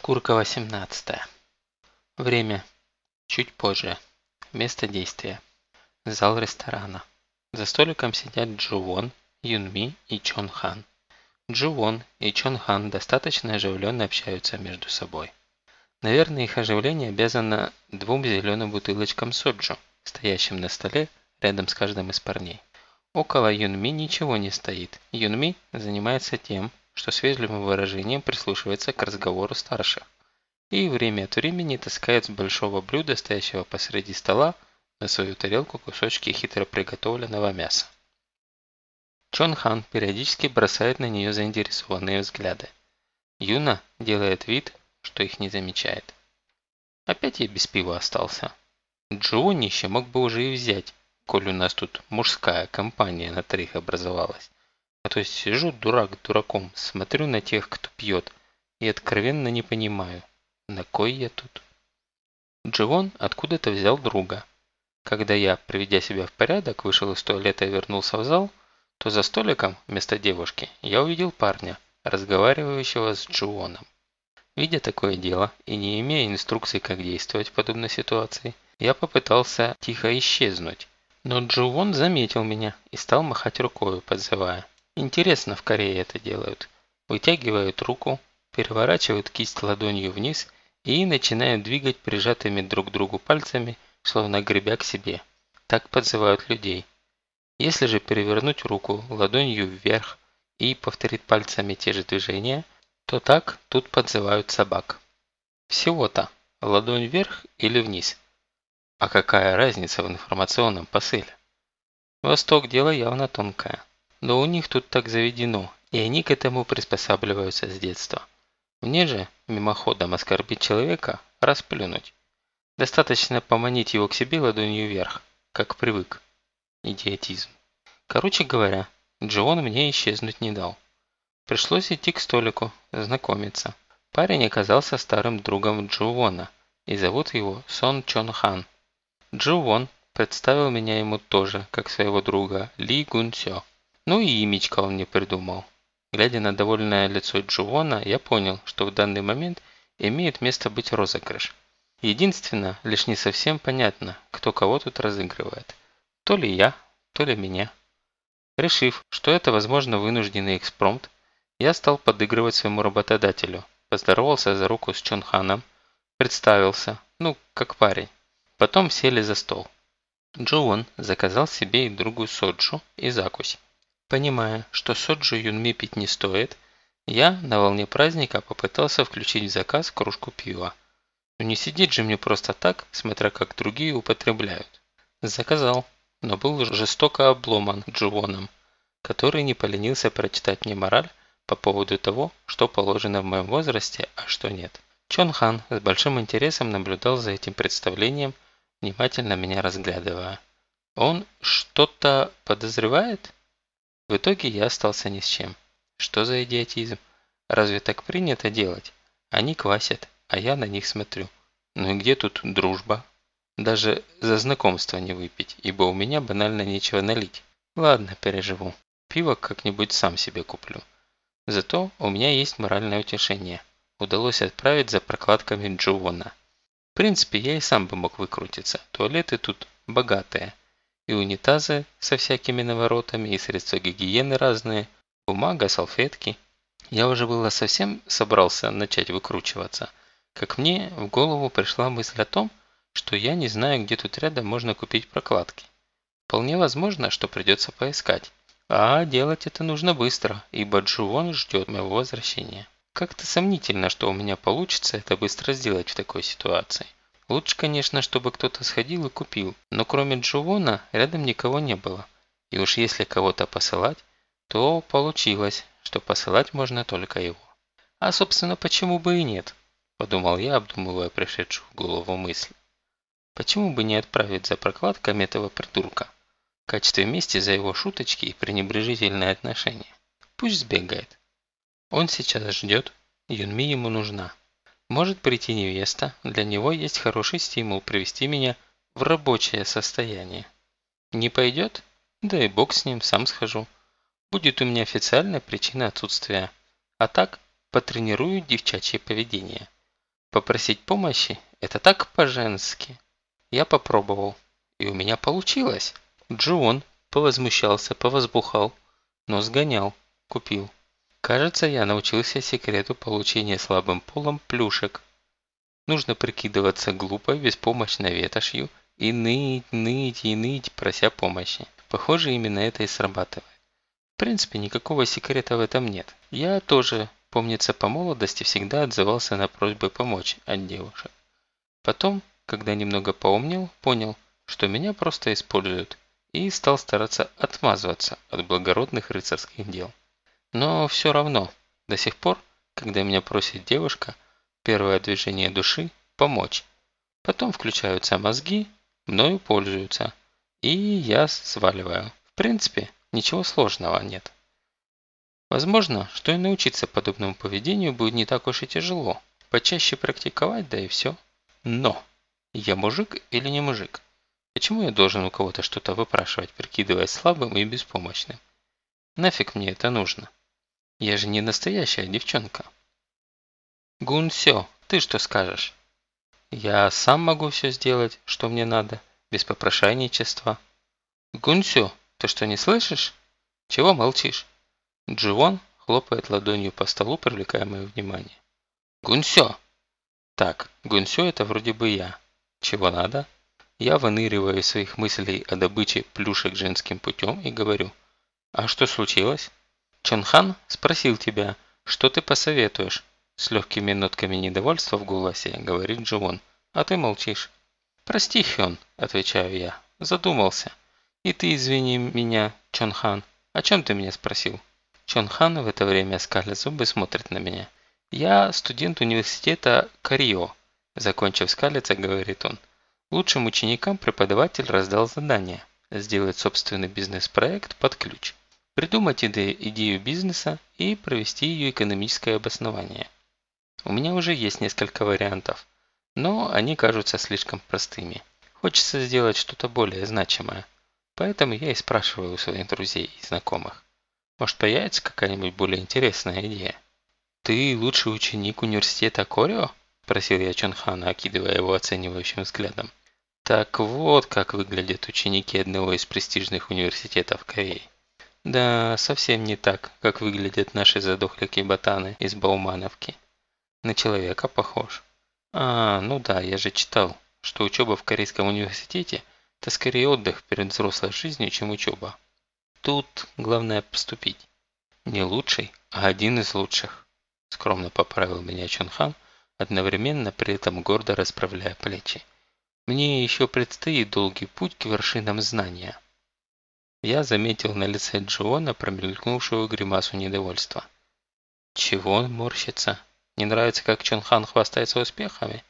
Шкурка 18. Время. Чуть позже. Место действия. Зал ресторана. За столиком сидят Джувон, Юнми и Чон Хан. Джувон и Чон Хан достаточно оживленно общаются между собой. Наверное, их оживление обязано двум зеленым бутылочкам соджу, стоящим на столе рядом с каждым из парней. Около Юнми ничего не стоит. Юнми занимается тем, что с вежливым выражением прислушивается к разговору старших и время от времени таскает с большого блюда, стоящего посреди стола, на свою тарелку кусочки хитро приготовленного мяса. Чон Хан периодически бросает на нее заинтересованные взгляды. Юна делает вид, что их не замечает. Опять я без пива остался. Джонище мог бы уже и взять, коль у нас тут мужская компания на троих образовалась. То есть сижу дурак дураком, смотрю на тех, кто пьет, и откровенно не понимаю, на кой я тут. Дживон откуда-то взял друга. Когда я, приведя себя в порядок, вышел из туалета и вернулся в зал, то за столиком вместо девушки я увидел парня, разговаривающего с Дживоном. Видя такое дело и не имея инструкций, как действовать в подобной ситуации, я попытался тихо исчезнуть. Но Дживон заметил меня и стал махать рукой, подзывая. Интересно в Корее это делают. Вытягивают руку, переворачивают кисть ладонью вниз и начинают двигать прижатыми друг к другу пальцами, словно гребя к себе. Так подзывают людей. Если же перевернуть руку ладонью вверх и повторить пальцами те же движения, то так тут подзывают собак. Всего-то ладонь вверх или вниз. А какая разница в информационном посыле? Восток дело явно тонкое. Но у них тут так заведено, и они к этому приспосабливаются с детства. Мне же, мимоходом оскорбить человека, расплюнуть. Достаточно поманить его к себе ладонью вверх, как привык. Идиотизм. Короче говоря, Джон мне исчезнуть не дал. Пришлось идти к столику, знакомиться. Парень оказался старым другом Джувона, и зовут его Сон Чон Хан. Джувон представил меня ему тоже, как своего друга Ли Гун Сё. Ну и имечко он не придумал. Глядя на довольное лицо Джувона, я понял, что в данный момент имеет место быть розыгрыш. Единственное, лишь не совсем понятно, кто кого тут разыгрывает. То ли я, то ли меня. Решив, что это возможно вынужденный экспромт, я стал подыгрывать своему работодателю, поздоровался за руку с Чонханом, представился, ну, как парень. Потом сели за стол. Джоуон заказал себе и другую соджу и закусь. Понимая, что соджу Юнми пить не стоит, я на волне праздника попытался включить в заказ кружку пива. Но не сидеть же мне просто так, смотря как другие употребляют. Заказал, но был жестоко обломан Джувоном, который не поленился прочитать мне мораль по поводу того, что положено в моем возрасте, а что нет. Чон Хан с большим интересом наблюдал за этим представлением, внимательно меня разглядывая. Он что-то подозревает? В итоге я остался ни с чем. Что за идиотизм? Разве так принято делать? Они квасят, а я на них смотрю. Ну и где тут дружба? Даже за знакомство не выпить, ибо у меня банально нечего налить. Ладно, переживу. Пиво как-нибудь сам себе куплю. Зато у меня есть моральное утешение. Удалось отправить за прокладками Джувона. В принципе, я и сам бы мог выкрутиться. Туалеты тут богатые и унитазы со всякими наворотами, и средства гигиены разные, бумага, салфетки. Я уже было совсем собрался начать выкручиваться, как мне в голову пришла мысль о том, что я не знаю, где тут рядом можно купить прокладки. Вполне возможно, что придется поискать. А делать это нужно быстро, ибо Джувон ждет моего возвращения. Как-то сомнительно, что у меня получится это быстро сделать в такой ситуации. Лучше, конечно, чтобы кто-то сходил и купил, но кроме Джувона рядом никого не было. И уж если кого-то посылать, то получилось, что посылать можно только его. А собственно, почему бы и нет? Подумал я, обдумывая пришедшую в голову мысль. Почему бы не отправить за прокладками этого придурка? В качестве мести за его шуточки и пренебрежительное отношение. Пусть сбегает. Он сейчас ждет, Юнми ему нужна. Может прийти невеста, для него есть хороший стимул привести меня в рабочее состояние. Не пойдет? Да и бог с ним, сам схожу. Будет у меня официальная причина отсутствия. А так, потренирую девчачье поведение. Попросить помощи – это так по-женски. Я попробовал, и у меня получилось. Джон повозмущался, повозбухал, но сгонял, купил. Кажется, я научился секрету получения слабым полом плюшек. Нужно прикидываться глупой, беспомощной ветошью и ныть, ныть и ныть, прося помощи. Похоже, именно это и срабатывает. В принципе, никакого секрета в этом нет. Я тоже, помнится, по молодости всегда отзывался на просьбы помочь от девушек. Потом, когда немного поумнел, понял, что меня просто используют, и стал стараться отмазываться от благородных рыцарских дел. Но все равно, до сих пор, когда меня просит девушка, первое движение души – помочь. Потом включаются мозги, мною пользуются, и я сваливаю. В принципе, ничего сложного нет. Возможно, что и научиться подобному поведению будет не так уж и тяжело. Почаще практиковать, да и все. Но! Я мужик или не мужик? Почему я должен у кого-то что-то выпрашивать, прикидываясь слабым и беспомощным? Нафиг мне это нужно? Я же не настоящая девчонка. Гунсё, ты что скажешь? Я сам могу все сделать, что мне надо, без попрошайничества. Гунсё, ты что не слышишь? Чего молчишь? Дживон хлопает ладонью по столу, привлекая мое внимание. Гунсё! Так, Гунсё это вроде бы я. Чего надо? Я выныриваю из своих мыслей о добыче плюшек женским путем и говорю. А что случилось? Чонхан спросил тебя, что ты посоветуешь? С легкими нотками недовольства в голосе говорит Дживон, а ты молчишь. Прости, Хён, отвечаю я, задумался. И ты извини меня, Чонхан. О чем ты меня спросил? Чонхан в это время скалит зубы смотрит на меня. Я студент университета Карио. Закончив скалиться, говорит он. Лучшим ученикам преподаватель раздал задание – сделать собственный бизнес-проект под ключ, придумать идею бизнеса и провести ее экономическое обоснование. У меня уже есть несколько вариантов, но они кажутся слишком простыми. Хочется сделать что-то более значимое, поэтому я и спрашиваю у своих друзей и знакомых. Может появится какая-нибудь более интересная идея? «Ты лучший ученик университета Корио?» – спросил я Чонхана, окидывая его оценивающим взглядом. Так вот, как выглядят ученики одного из престижных университетов Кореи. Да, совсем не так, как выглядят наши задохлики-ботаны из Баумановки. На человека похож. А, ну да, я же читал, что учеба в Корейском университете – это скорее отдых перед взрослой жизнью, чем учеба. Тут главное поступить. Не лучший, а один из лучших. Скромно поправил меня Чонхан, одновременно при этом гордо расправляя плечи. Мне еще предстоит долгий путь к вершинам знания. Я заметил на лице Джоона промелькнувшую гримасу недовольства. Чего он морщится? Не нравится, как Чонхан хвастается успехами?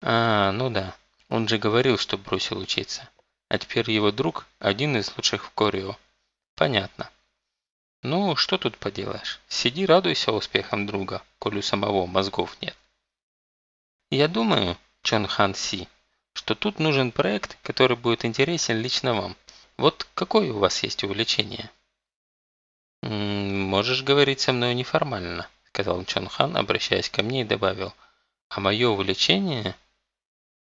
А, ну да, он же говорил, что бросил учиться. А теперь его друг – один из лучших в Корио. Понятно. Ну, что тут поделаешь? Сиди, радуйся успехам друга, коль у самого мозгов нет. Я думаю, Чон Хан Си, что тут нужен проект, который будет интересен лично вам. Вот какое у вас есть увлечение? «М -м, «Можешь говорить со мной неформально», сказал Чон Хан, обращаясь ко мне и добавил. «А мое увлечение...»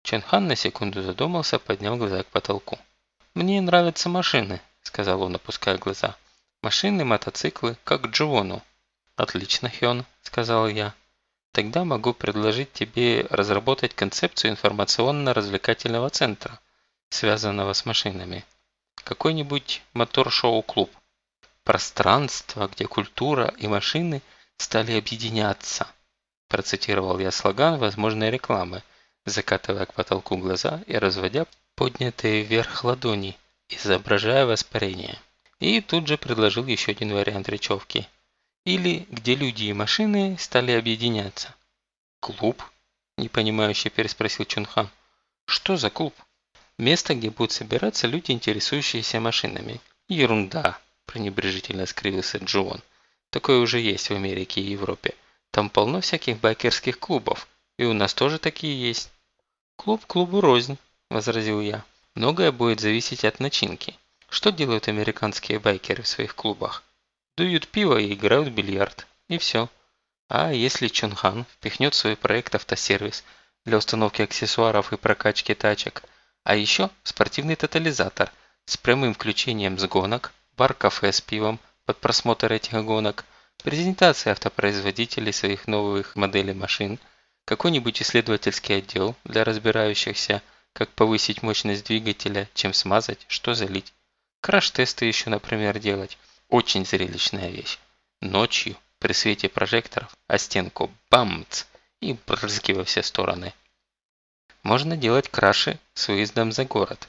Чон Хан на секунду задумался, поднял глаза к потолку. «Мне нравятся машины», сказал он, опуская глаза. «Машины, мотоциклы, как Джону». «Отлично, Хён», сказал я. Тогда могу предложить тебе разработать концепцию информационно-развлекательного центра, связанного с машинами. Какой-нибудь мотор-шоу-клуб. Пространство, где культура и машины стали объединяться. Процитировал я слоган возможной рекламы, закатывая к потолку глаза и разводя поднятые вверх ладони, изображая воспарение. И тут же предложил еще один вариант речевки – или где люди и машины стали объединяться. «Клуб?» – непонимающе переспросил Чунхан. «Что за клуб?» «Место, где будут собираться люди, интересующиеся машинами». «Ерунда!» – пренебрежительно скривился Джоон. «Такое уже есть в Америке и Европе. Там полно всяких байкерских клубов, и у нас тоже такие есть». «Клуб клубу рознь», – возразил я. «Многое будет зависеть от начинки. Что делают американские байкеры в своих клубах? Дуют пиво и играют в бильярд. И все. А если Чонхан впихнет в свой проект автосервис для установки аксессуаров и прокачки тачек, а еще спортивный тотализатор с прямым включением с гонок, бар-кафе с пивом под просмотр этих гонок, презентация автопроизводителей своих новых моделей машин, какой-нибудь исследовательский отдел для разбирающихся, как повысить мощность двигателя, чем смазать, что залить. Краш-тесты еще, например, делать. Очень зрелищная вещь. Ночью при свете прожекторов, а стенку бамц и брызги во все стороны. Можно делать краши с выездом за город.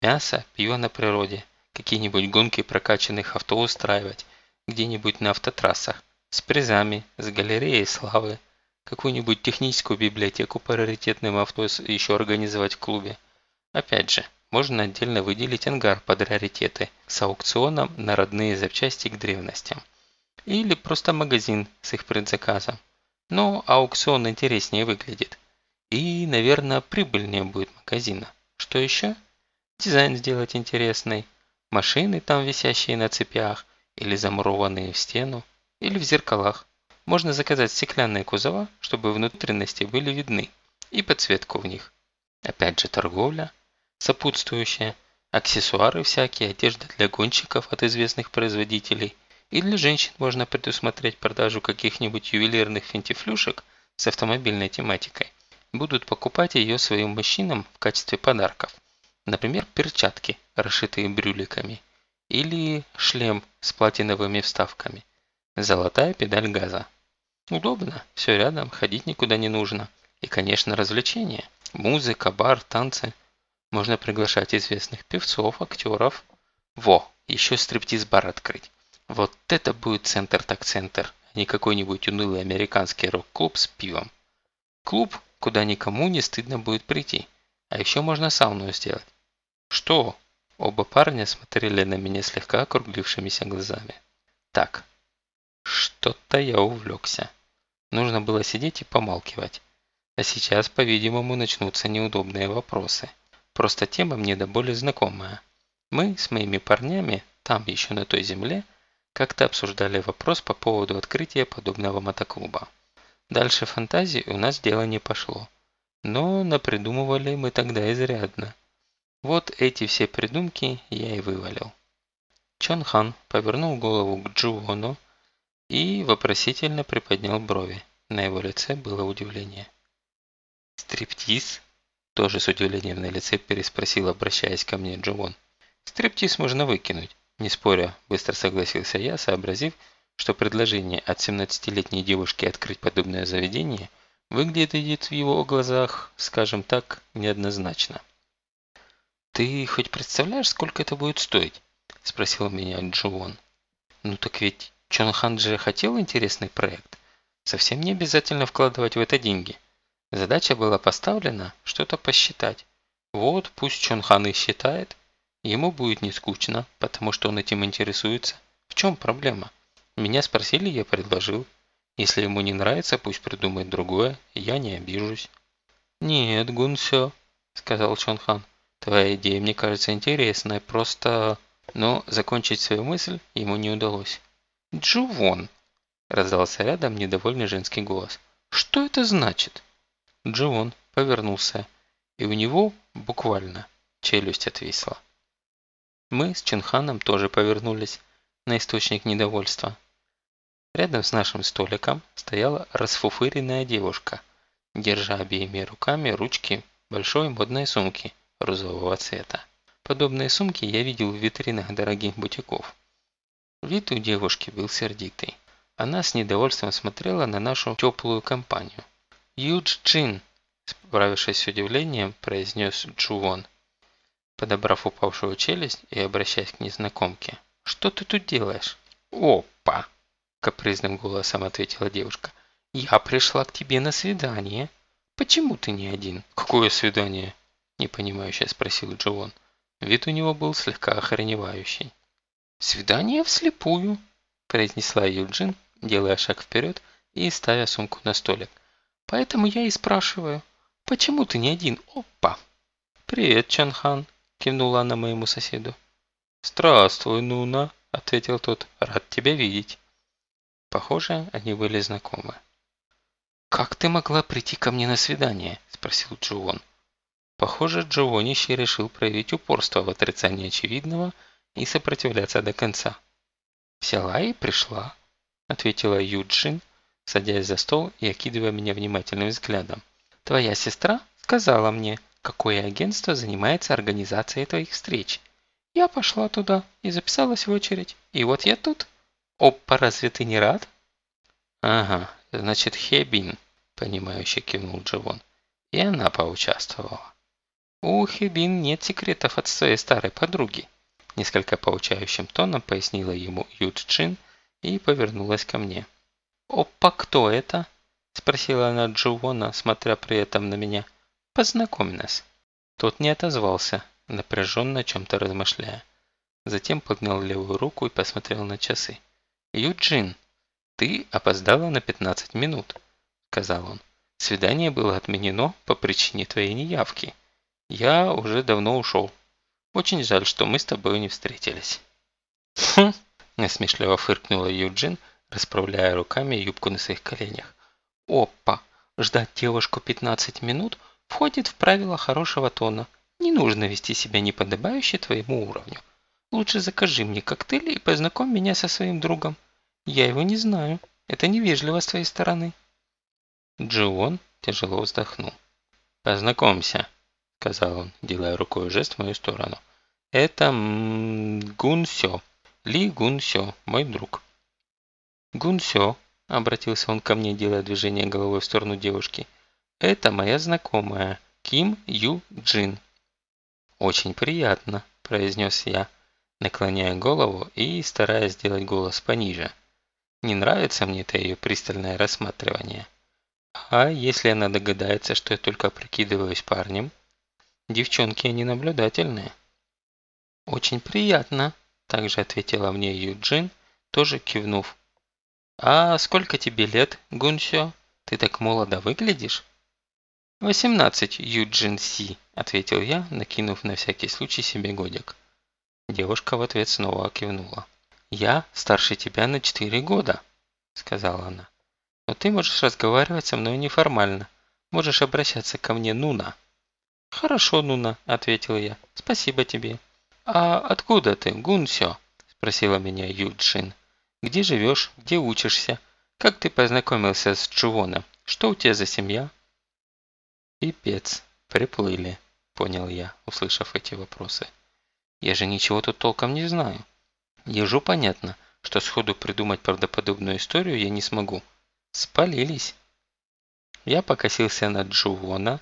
Мясо, пиво на природе, какие-нибудь гонки прокачанных авто устраивать, где-нибудь на автотрассах, с призами, с галереей славы, какую-нибудь техническую библиотеку по раритетным авто еще организовать в клубе. Опять же, можно отдельно выделить ангар под раритеты с аукционом на родные запчасти к древностям. Или просто магазин с их предзаказом. Но аукцион интереснее выглядит. И, наверное, прибыльнее будет магазина. Что еще? Дизайн сделать интересный. Машины там висящие на цепях, или замурованные в стену, или в зеркалах. Можно заказать стеклянные кузова, чтобы внутренности были видны, и подсветку в них. Опять же торговля, сопутствующая, аксессуары всякие, одежда для гонщиков от известных производителей – и для женщин можно предусмотреть продажу каких-нибудь ювелирных финтифлюшек с автомобильной тематикой. Будут покупать ее своим мужчинам в качестве подарков. Например, перчатки, расшитые брюликами. Или шлем с платиновыми вставками. Золотая педаль газа. Удобно, все рядом, ходить никуда не нужно. И, конечно, развлечения. Музыка, бар, танцы. Можно приглашать известных певцов, актеров. Во, еще стриптиз-бар открыть. Вот это будет центр так центр, а не какой-нибудь унылый американский рок-клуб с пивом. Клуб, куда никому не стыдно будет прийти. А еще можно сауну сделать. Что? Оба парня смотрели на меня слегка округлившимися глазами. Так, что-то я увлекся. Нужно было сидеть и помалкивать. А сейчас, по-видимому, начнутся неудобные вопросы. Просто тема мне до боли знакомая. Мы с моими парнями, там еще на той земле, как-то обсуждали вопрос по поводу открытия подобного мотоклуба. Дальше фантазии у нас дело не пошло. Но напридумывали мы тогда изрядно. Вот эти все придумки я и вывалил. Чон Хан повернул голову к Джуону и вопросительно приподнял брови. На его лице было удивление. «Стриптиз?» Тоже с удивлением на лице переспросил, обращаясь ко мне Джуон. «Стриптиз можно выкинуть. Не споря, быстро согласился я, сообразив, что предложение от 17-летней девушки открыть подобное заведение выглядит в его глазах, скажем так, неоднозначно. «Ты хоть представляешь, сколько это будет стоить?» – спросил меня Джуон. «Ну так ведь Чонхан же хотел интересный проект. Совсем не обязательно вкладывать в это деньги. Задача была поставлена что-то посчитать. Вот пусть Чонхан и считает, Ему будет не скучно, потому что он этим интересуется. В чем проблема? Меня спросили, я предложил. Если ему не нравится, пусть придумает другое, я не обижусь. «Нет, Гунсё», – сказал Чонхан. «Твоя идея мне кажется интересной, просто...» Но закончить свою мысль ему не удалось. «Джувон!» – раздался рядом недовольный женский голос. «Что это значит?» Джувон повернулся, и у него буквально челюсть отвисла. Мы с Чинханом тоже повернулись на источник недовольства. Рядом с нашим столиком стояла расфуфыренная девушка, держа обеими руками ручки большой модной сумки розового цвета. Подобные сумки я видел в витринах дорогих бутиков. Вид у девушки был сердитый. Она с недовольством смотрела на нашу теплую компанию. «Юдж Джин!» Справившись с удивлением, произнес Джувон подобрав упавшую челюсть и обращаясь к незнакомке. «Что ты тут делаешь?» «Опа!» – капризным голосом ответила девушка. «Я пришла к тебе на свидание. Почему ты не один?» «Какое свидание?» – непонимающе спросил Джоон. Вид у него был слегка охреневающий. «Свидание вслепую», – произнесла Юджин, делая шаг вперед и ставя сумку на столик. «Поэтому я и спрашиваю, почему ты не один? Опа!» «Привет, Чанхан», кивнула она моему соседу. «Здравствуй, Нуна», – ответил тот, – «рад тебя видеть». Похоже, они были знакомы. «Как ты могла прийти ко мне на свидание?» – спросил Джуон. Похоже, Джованище решил проявить упорство в отрицании очевидного и сопротивляться до конца. «Взяла и пришла», – ответила Юджин, садясь за стол и окидывая меня внимательным взглядом. «Твоя сестра сказала мне, какое агентство занимается организацией твоих встреч. Я пошла туда и записалась в очередь. И вот я тут. Опа, разве ты не рад?» «Ага, значит Хебин», – понимающе кивнул Дживон. И она поучаствовала. «У Хибин нет секретов от своей старой подруги», несколько поучающим тоном пояснила ему Юджин и повернулась ко мне. «Опа, кто это?» спросила она Джуона, смотря при этом на меня. «Познакомь нас». Тот не отозвался, напряженно о чем-то размышляя. Затем поднял левую руку и посмотрел на часы. «Юджин, ты опоздала на 15 минут», – сказал он. «Свидание было отменено по причине твоей неявки». Я уже давно ушел. Очень жаль, что мы с тобой не встретились. Хм, насмешливо фыркнула Юджин, расправляя руками юбку на своих коленях. Опа, ждать девушку 15 минут входит в правила хорошего тона. Не нужно вести себя неподобающе твоему уровню. Лучше закажи мне коктейль и познакомь меня со своим другом. Я его не знаю. Это невежливо с твоей стороны. Джион тяжело вздохнул. Познакомься, сказал он, делая рукой жест в мою сторону. «Это Гунсё, Ли Гунсё, мой друг». «Гунсё», – обратился он ко мне, делая движение головой в сторону девушки, – «это моя знакомая, Ким Ю Джин». «Очень приятно», – произнес я, наклоняя голову и стараясь сделать голос пониже. Не нравится мне это ее пристальное рассматривание. А если она догадается, что я только прикидываюсь парнем – Девчонки, они наблюдательные. Очень приятно, также ответила мне Юджин, тоже кивнув. А сколько тебе лет, Гунсё? Ты так молодо выглядишь? «Восемнадцать, Юджин Си», – ответил я, накинув на всякий случай себе годик. Девушка в ответ снова кивнула. «Я старше тебя на четыре года», – сказала она. «Но ты можешь разговаривать со мной неформально. Можешь обращаться ко мне Нуна». «Хорошо, Нуна», – ответил я. «Спасибо тебе». «А откуда ты, Гунсё?» – спросила меня Юджин. «Где живешь? Где учишься? Как ты познакомился с Чувоном? Что у тебя за семья?» «Пипец, приплыли», – понял я, услышав эти вопросы. «Я же ничего тут толком не знаю. Ежу понятно, что сходу придумать правдоподобную историю я не смогу. Спалились». Я покосился на Джувона,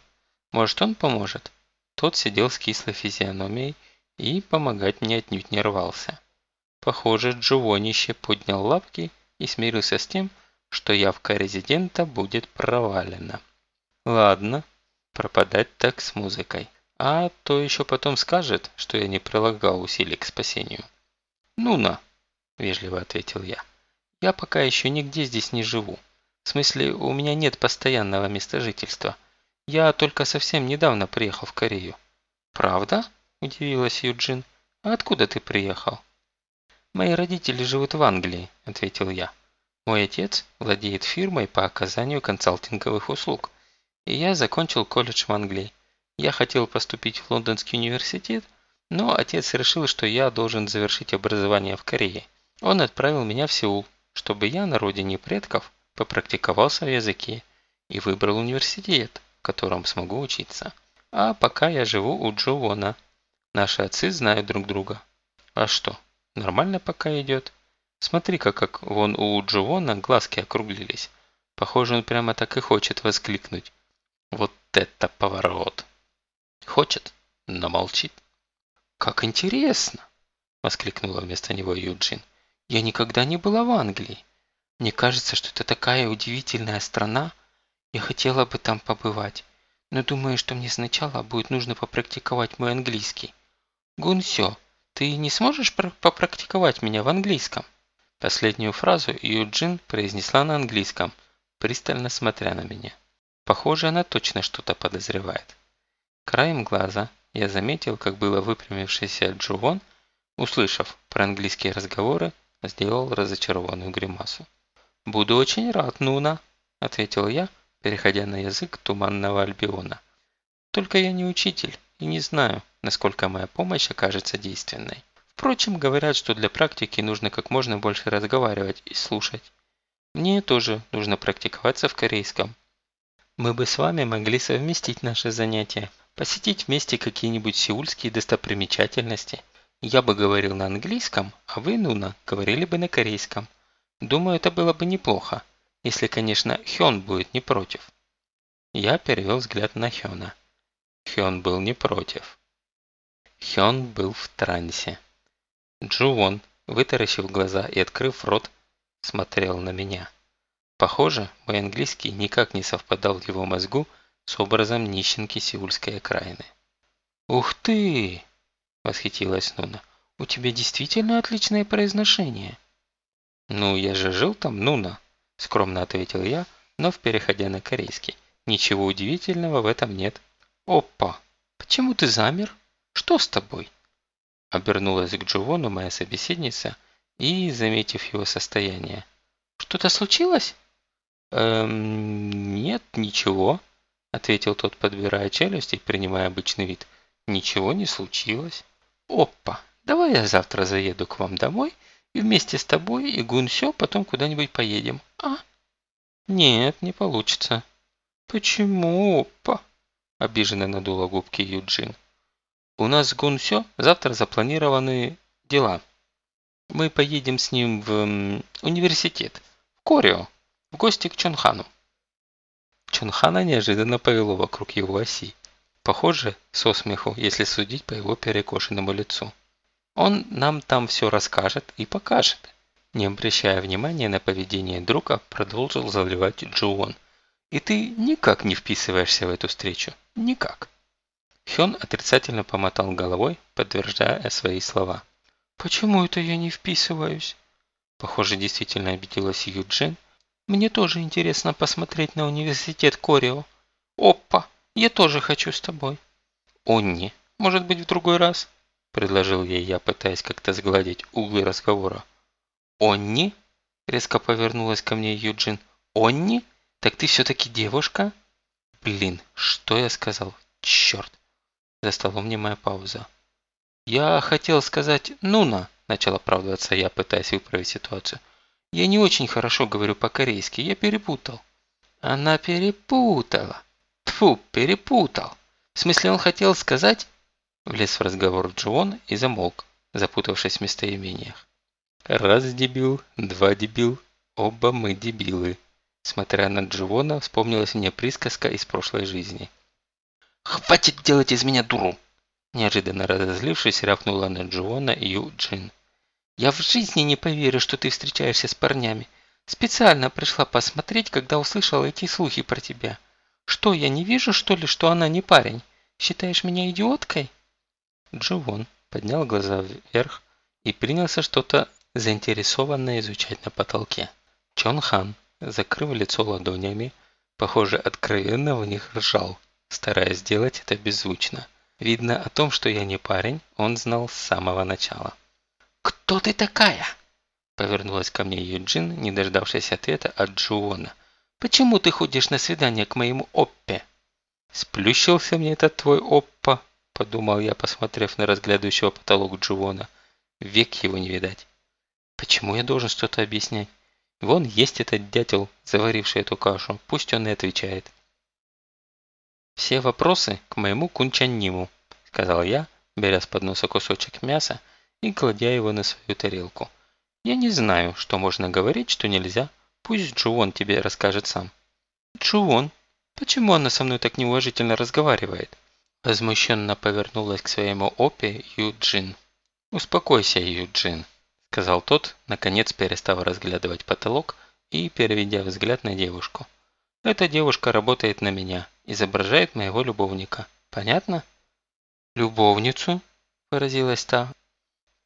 может, он поможет? Тот сидел с кислой физиономией и помогать мне отнюдь не рвался. Похоже, Джувонище поднял лапки и смирился с тем, что явка резидента будет провалена. Ладно, пропадать так с музыкой. А то еще потом скажет, что я не прилагал усилий к спасению. «Ну-на», – вежливо ответил я. «Я пока еще нигде здесь не живу. В смысле, у меня нет постоянного места жительства. Я только совсем недавно приехал в Корею». «Правда?» – удивилась Юджин. «А откуда ты приехал?» «Мои родители живут в Англии», – ответил я. «Мой отец владеет фирмой по оказанию консалтинговых услуг, и я закончил колледж в Англии. Я хотел поступить в Лондонский университет, но отец решил, что я должен завершить образование в Корее. Он отправил меня в Сеул, чтобы я на родине предков попрактиковался в языке и выбрал университет в котором смогу учиться. А пока я живу у Джовона. Наши отцы знают друг друга. А что, нормально пока идет? Смотри-ка, как вон у Джовона глазки округлились. Похоже, он прямо так и хочет воскликнуть. Вот это поворот! Хочет, но молчит. «Как интересно!» – воскликнула вместо него Юджин. «Я никогда не была в Англии. Мне кажется, что это такая удивительная страна, я хотела бы там побывать, но думаю, что мне сначала будет нужно попрактиковать мой английский. Гунсё, ты не сможешь попрактиковать меня в английском?» Последнюю фразу Юджин произнесла на английском, пристально смотря на меня. Похоже, она точно что-то подозревает. Краем глаза я заметил, как было выпрямившийся Джувон, услышав про английские разговоры, сделал разочарованную гримасу. «Буду очень рад, Нуна», – ответил я, переходя на язык Туманного Альбиона. «Только я не учитель и не знаю, насколько моя помощь окажется действенной. Впрочем, говорят, что для практики нужно как можно больше разговаривать и слушать. Мне тоже нужно практиковаться в корейском. Мы бы с вами могли совместить наши занятия, посетить вместе какие-нибудь сеульские достопримечательности. Я бы говорил на английском, а вы, Нуна, говорили бы на корейском. Думаю, это было бы неплохо, если, конечно, Хён будет не против. Я перевел взгляд на Хёна. Хён был не против. Хён был в трансе. Джувон, вытаращив глаза и открыв рот, смотрел на меня. Похоже, мой английский никак не совпадал в его мозгу с образом нищенки сеульской окраины. «Ух ты!» – восхитилась Нуна. «У тебя действительно отличное произношение». «Ну, я же жил там, Нуна», – скромно ответил я, но переходя на корейский. «Ничего удивительного в этом нет». «Опа! Почему ты замер? Что с тобой?» Обернулась к Джовану моя собеседница и, заметив его состояние. «Что-то случилось?» «Эм, нет, ничего», – ответил тот, подбирая челюсть и принимая обычный вид. «Ничего не случилось». «Опа! Давай я завтра заеду к вам домой и вместе с тобой и Гунсё потом куда-нибудь поедем, а?» «Нет, не получится». «Почему, опа?» Обиженно надула губки Юджин. У нас с Гунсё завтра запланированы дела. Мы поедем с ним в университет, в Корио, в гости к Чонхану. Чонхана неожиданно повело вокруг его оси. Похоже, со смеху, если судить по его перекошенному лицу. Он нам там все расскажет и покажет. Не обращая внимания на поведение друга, продолжил заливать Джуон. И ты никак не вписываешься в эту встречу. Никак. Хён отрицательно помотал головой, подтверждая свои слова. «Почему это я не вписываюсь?» Похоже, действительно обиделась Юджин. «Мне тоже интересно посмотреть на университет Корио. Опа, я тоже хочу с тобой». «Онни, может быть в другой раз?» Предложил ей я, пытаясь как-то сгладить углы разговора. «Онни?» Резко повернулась ко мне Юджин. «Онни? Так ты все-таки девушка?» Блин, что я сказал? Черт. За столом немая пауза. Я хотел сказать «Нуна», начал оправдываться я, пытаясь выправить ситуацию. Я не очень хорошо говорю по-корейски, я перепутал. Она перепутала. Тфу, перепутал. В смысле, он хотел сказать... Влез в разговор Джон и замолк, запутавшись в местоимениях. Раз дебил, два дебил, оба мы дебилы. Смотря на Дживона, вспомнилась мне присказка из прошлой жизни. «Хватит делать из меня дуру!» Неожиданно разозлившись, рявкнула на Дживона Ю Джин. «Я в жизни не поверю, что ты встречаешься с парнями. Специально пришла посмотреть, когда услышала эти слухи про тебя. Что, я не вижу, что ли, что она не парень? Считаешь меня идиоткой?» Дживон поднял глаза вверх и принялся что-то заинтересованно изучать на потолке. Чон Хан закрыв лицо ладонями, похоже, откровенно в них ржал, стараясь сделать это беззвучно. Видно о том, что я не парень, он знал с самого начала. «Кто ты такая?» Повернулась ко мне Юджин, не дождавшись ответа от Джуона. «Почему ты ходишь на свидание к моему Оппе?» «Сплющился мне этот твой Оппа», подумал я, посмотрев на разглядывающего потолок Джуона. Век его не видать. Почему я должен что-то объяснять? Вон есть этот дятел, заваривший эту кашу, пусть он и отвечает. «Все вопросы к моему кунчанниму», – сказал я, беря с подноса кусочек мяса и кладя его на свою тарелку. «Я не знаю, что можно говорить, что нельзя. Пусть Джуон тебе расскажет сам». «Джуон? Почему она со мной так неуважительно разговаривает?» Возмущенно повернулась к своему опе Юджин. «Успокойся, Юджин сказал тот, наконец перестав разглядывать потолок и переведя взгляд на девушку. «Эта девушка работает на меня, изображает моего любовника. Понятно?» «Любовницу?» – поразилась та.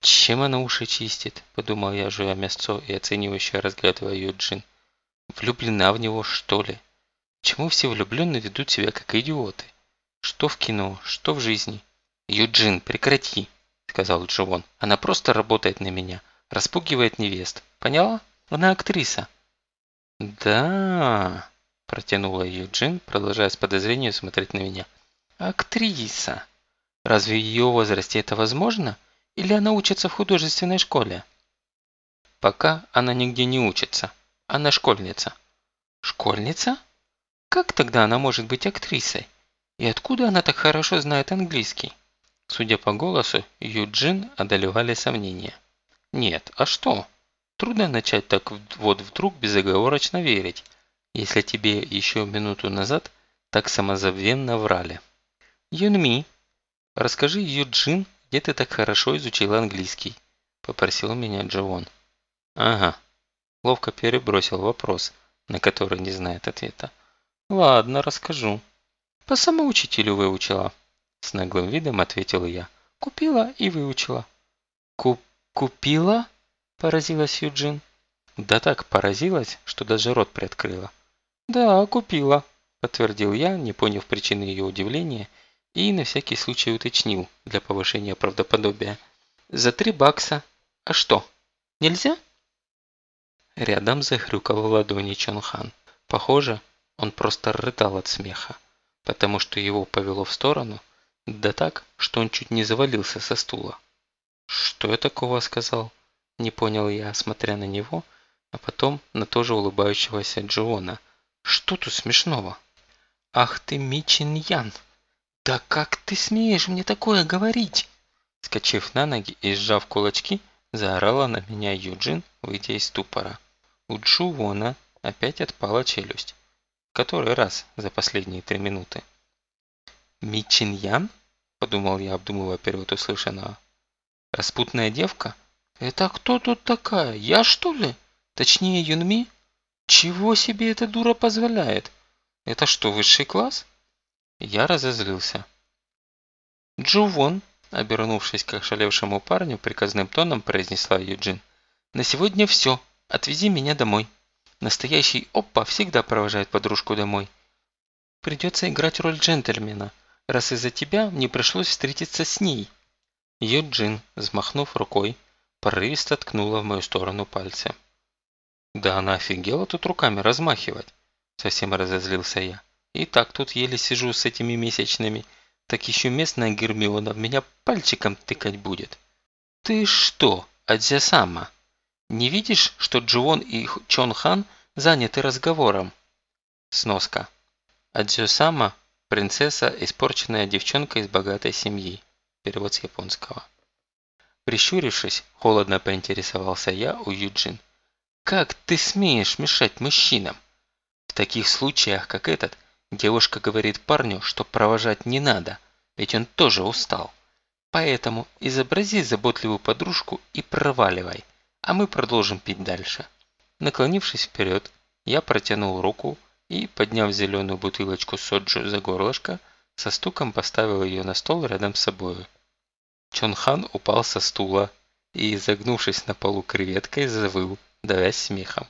«Чем она уши чистит?» – подумал я, жуя мясцо и оценивающе разглядывая Юджин. «Влюблена в него, что ли? Чему все влюбленные ведут себя как идиоты? Что в кино, что в жизни?» «Юджин, прекрати!» – сказал Дживон. «Она просто работает на меня. Распугивает невест. Поняла? Она актриса. Да, Протянула ее Джин, продолжая с подозрением смотреть на меня. Актриса. Разве в ее возрасте это возможно? Или она учится в художественной школе? Пока она нигде не учится. Она школьница. Школьница? Как тогда она может быть актрисой? И откуда она так хорошо знает английский? Судя по голосу, Юджин одолевали сомнения. Нет, а что? Трудно начать так вот вдруг безоговорочно верить, если тебе еще минуту назад так самозабвенно врали. Юнми, расскажи Юджин, где ты так хорошо изучил английский, попросил меня Джоон. Ага, ловко перебросил вопрос, на который не знает ответа. Ладно, расскажу. По самоучителю выучила. С наглым видом ответила я. Купила и выучила. Куп купила? Поразилась Юджин. Да так поразилась, что даже рот приоткрыла. Да, купила, подтвердил я, не поняв причины ее удивления, и на всякий случай уточнил для повышения правдоподобия. За три бакса. А что, нельзя? Рядом захрюкал в ладони Чонхан. Похоже, он просто рыдал от смеха, потому что его повело в сторону, да так, что он чуть не завалился со стула. «Что я такого сказал?» Не понял я, смотря на него, а потом на тоже улыбающегося Джоона. «Что тут смешного?» «Ах ты, Мичин Ян! Да как ты смеешь мне такое говорить?» Скочив на ноги и сжав кулачки, заорала на меня Юджин, выйдя из ступора. У Джувона опять отпала челюсть. Который раз за последние три минуты. «Мичиньян?» – подумал я, обдумывая перевод услышанного. «Распутная девка? Это кто тут такая? Я что ли? Точнее, Юнми? Чего себе эта дура позволяет? Это что, высший класс?» Я разозлился. «Джувон», обернувшись к ошалевшему парню, приказным тоном произнесла Юджин. «На сегодня все. Отвези меня домой». Настоящий оппа всегда провожает подружку домой. Придется играть роль джентльмена, раз из-за тебя мне пришлось встретиться с ней. Юджин, взмахнув рукой, порывисто ткнула в мою сторону пальцем. Да она офигела тут руками размахивать. Совсем разозлился я. И так тут еле сижу с этими месячными. Так еще местная Гермиона в меня пальчиком тыкать будет. Ты что, Адзясама? Не видишь, что Джуон и Чон Хан заняты разговором? Сноска. Адзюсама – принцесса, испорченная девчонка из богатой семьи. Перевод с японского. Прищурившись, холодно поинтересовался я у Юджин. «Как ты смеешь мешать мужчинам? В таких случаях, как этот, девушка говорит парню, что провожать не надо, ведь он тоже устал. Поэтому изобрази заботливую подружку и проваливай а мы продолжим пить дальше. Наклонившись вперед, я протянул руку и, подняв зеленую бутылочку соджу за горлышко, со стуком поставил ее на стол рядом с собой. Чонхан упал со стула и, загнувшись на полу креветкой, завыл, давясь смехом.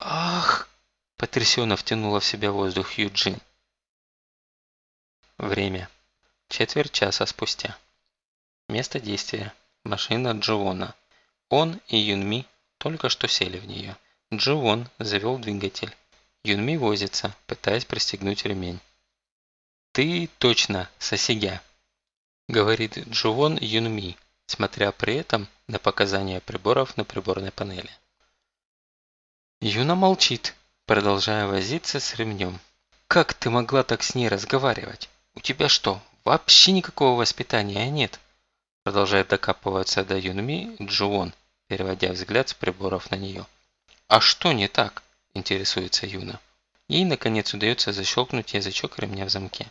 «Ах!» – потрясенно втянула в себя воздух Юджин. Время. Четверть часа спустя. Место действия. Машина Джоона. Он и Юнми только что сели в нее. Дживон завел двигатель. Юнми возится, пытаясь пристегнуть ремень. «Ты точно сосигя», – говорит Дживон Юнми, смотря при этом на показания приборов на приборной панели. Юна молчит, продолжая возиться с ремнем. «Как ты могла так с ней разговаривать? У тебя что, вообще никакого воспитания нет?» Продолжает докапываться до Юнми Джуон, переводя взгляд с приборов на нее. «А что не так?» – интересуется Юна. Ей, наконец, удается защелкнуть язычок ремня в замке.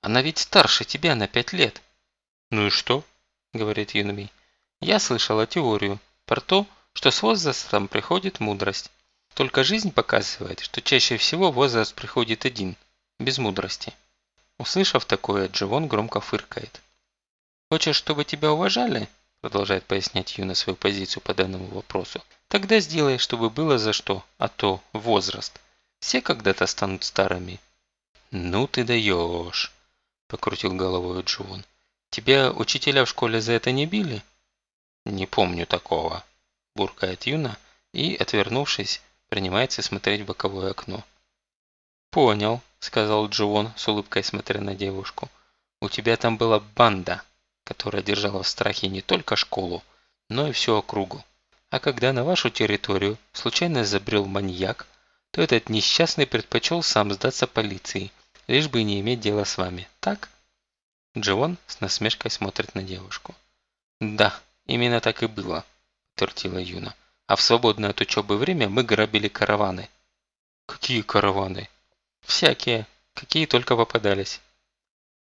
«Она ведь старше тебя на пять лет!» «Ну и что?» – говорит Юнми. «Я слышала теорию про то, что с возрастом приходит мудрость. Только жизнь показывает, что чаще всего возраст приходит один, без мудрости». Услышав такое, Дживон громко фыркает. «Хочешь, чтобы тебя уважали?» продолжает пояснять Юна свою позицию по данному вопросу, тогда сделай, чтобы было за что, а то возраст. Все когда-то станут старыми. Ну ты даешь, покрутил головой Джон. Тебя учителя в школе за это не били? Не помню такого, буркает Юна и, отвернувшись, принимается смотреть в боковое окно. «Понял», – сказал Джон с улыбкой смотря на девушку. «У тебя там была банда, которая держала в страхе не только школу, но и всю округу. А когда на вашу территорию случайно забрел маньяк, то этот несчастный предпочел сам сдаться полиции, лишь бы не иметь дела с вами, так?» Джон с насмешкой смотрит на девушку. «Да, именно так и было», – твердила Юна. «А в свободное от учебы время мы грабили караваны». «Какие караваны?» «Всякие, какие только попадались».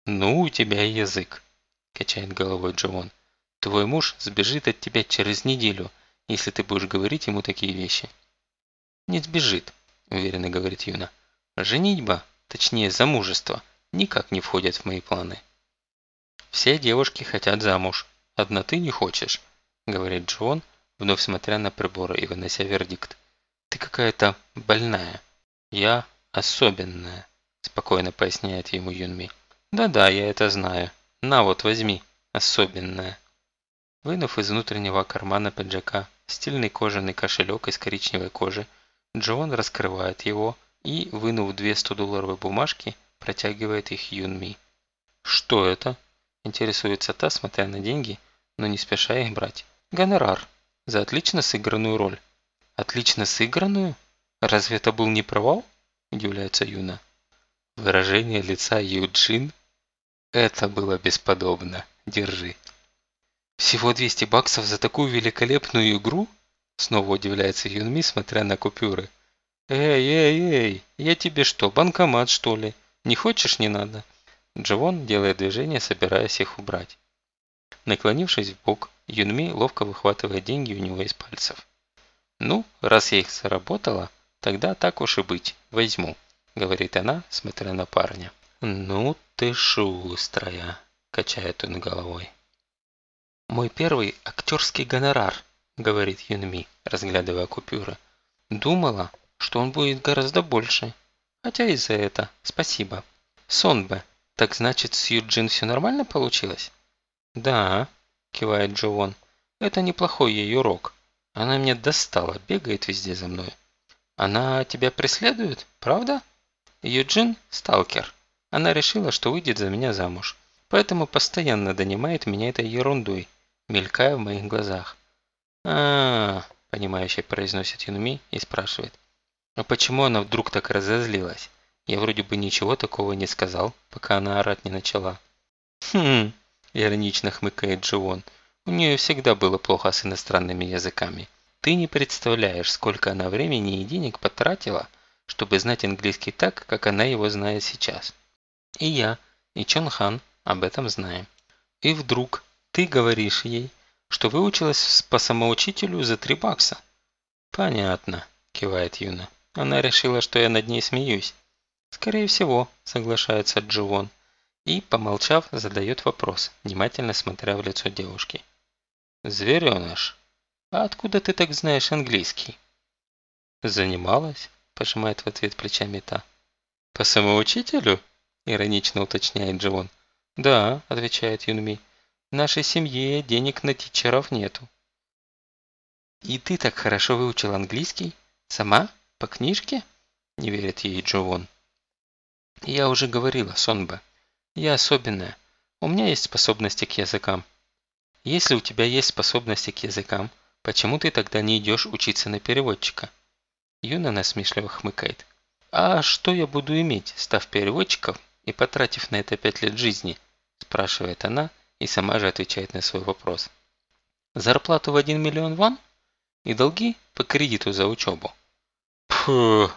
«Ну, у тебя и язык», – качает головой Джон. «Твой муж сбежит от тебя через неделю, если ты будешь говорить ему такие вещи». «Не сбежит», – уверенно говорит Юна. «Женитьба, точнее замужество, никак не входят в мои планы». «Все девушки хотят замуж, одна ты не хочешь», – говорит Джон, вновь смотря на приборы и вынося вердикт. «Ты какая-то больная. Я особенная», – спокойно поясняет ему Юнми. «Да-да, я это знаю. На вот, возьми, особенная». Вынув из внутреннего кармана пиджака стильный кожаный кошелек из коричневой кожи, Джон раскрывает его и, вынув две 100-долларовые бумажки, протягивает их Юнми. «Что это?» Интересуется та, смотря на деньги, но не спеша их брать. Гонорар. За отлично сыгранную роль. Отлично сыгранную? Разве это был не провал? Удивляется Юна. Выражение лица Юджин. Это было бесподобно. Держи. Всего 200 баксов за такую великолепную игру? Снова удивляется Юнми, смотря на купюры. Эй, эй, эй, я тебе что, банкомат что ли? Не хочешь, не надо. Дживон делает движение, собираясь их убрать. Наклонившись в бок, Юнми ловко выхватывает деньги у него из пальцев. «Ну, раз я их заработала, тогда так уж и быть, возьму», – говорит она, смотря на парня. «Ну ты шустрая», – качает он головой. «Мой первый актерский гонорар», – говорит Юнми, разглядывая купюры. «Думала, что он будет гораздо больше. Хотя и за это спасибо. Сонбе, так значит, с Юджин все нормально получилось? Да, кивает Джоон. Это неплохой ей урок. Она меня достала, бегает везде за мной. Она тебя преследует, правда? Юджин – сталкер. Она решила, что выйдет за меня замуж. Поэтому постоянно донимает меня этой ерундой, мелькая в моих глазах. а, -а, -а понимающе произносит Юнми и спрашивает. А почему она вдруг так разозлилась? Я вроде бы ничего такого не сказал, пока она орать не начала. Хм, иронично хмыкает Джион. У нее всегда было плохо с иностранными языками. Ты не представляешь, сколько она времени и денег потратила, чтобы знать английский так, как она его знает сейчас. И я, и Чон Хан об этом знаем. И вдруг ты говоришь ей, что выучилась по самоучителю за три бакса. Понятно, кивает Юна. Она решила, что я над ней смеюсь. «Скорее всего», – соглашается Дживон. И, помолчав, задает вопрос, внимательно смотря в лицо девушки. «Звереныш, а откуда ты так знаешь английский?» «Занималась», – пожимает в ответ плечами та. «По самоучителю?» – иронично уточняет Дживон. «Да», – отвечает Юнми. «В нашей семье денег на тичеров нету». «И ты так хорошо выучил английский? Сама? По книжке?» – не верит ей Джовон. Я уже говорила, Сонба. Я особенная. У меня есть способности к языкам. Если у тебя есть способности к языкам, почему ты тогда не идешь учиться на переводчика? Юна насмешливо хмыкает. А что я буду иметь, став переводчиком и потратив на это пять лет жизни? Спрашивает она и сама же отвечает на свой вопрос. Зарплату в 1 миллион ван? И долги по кредиту за учебу? Пф,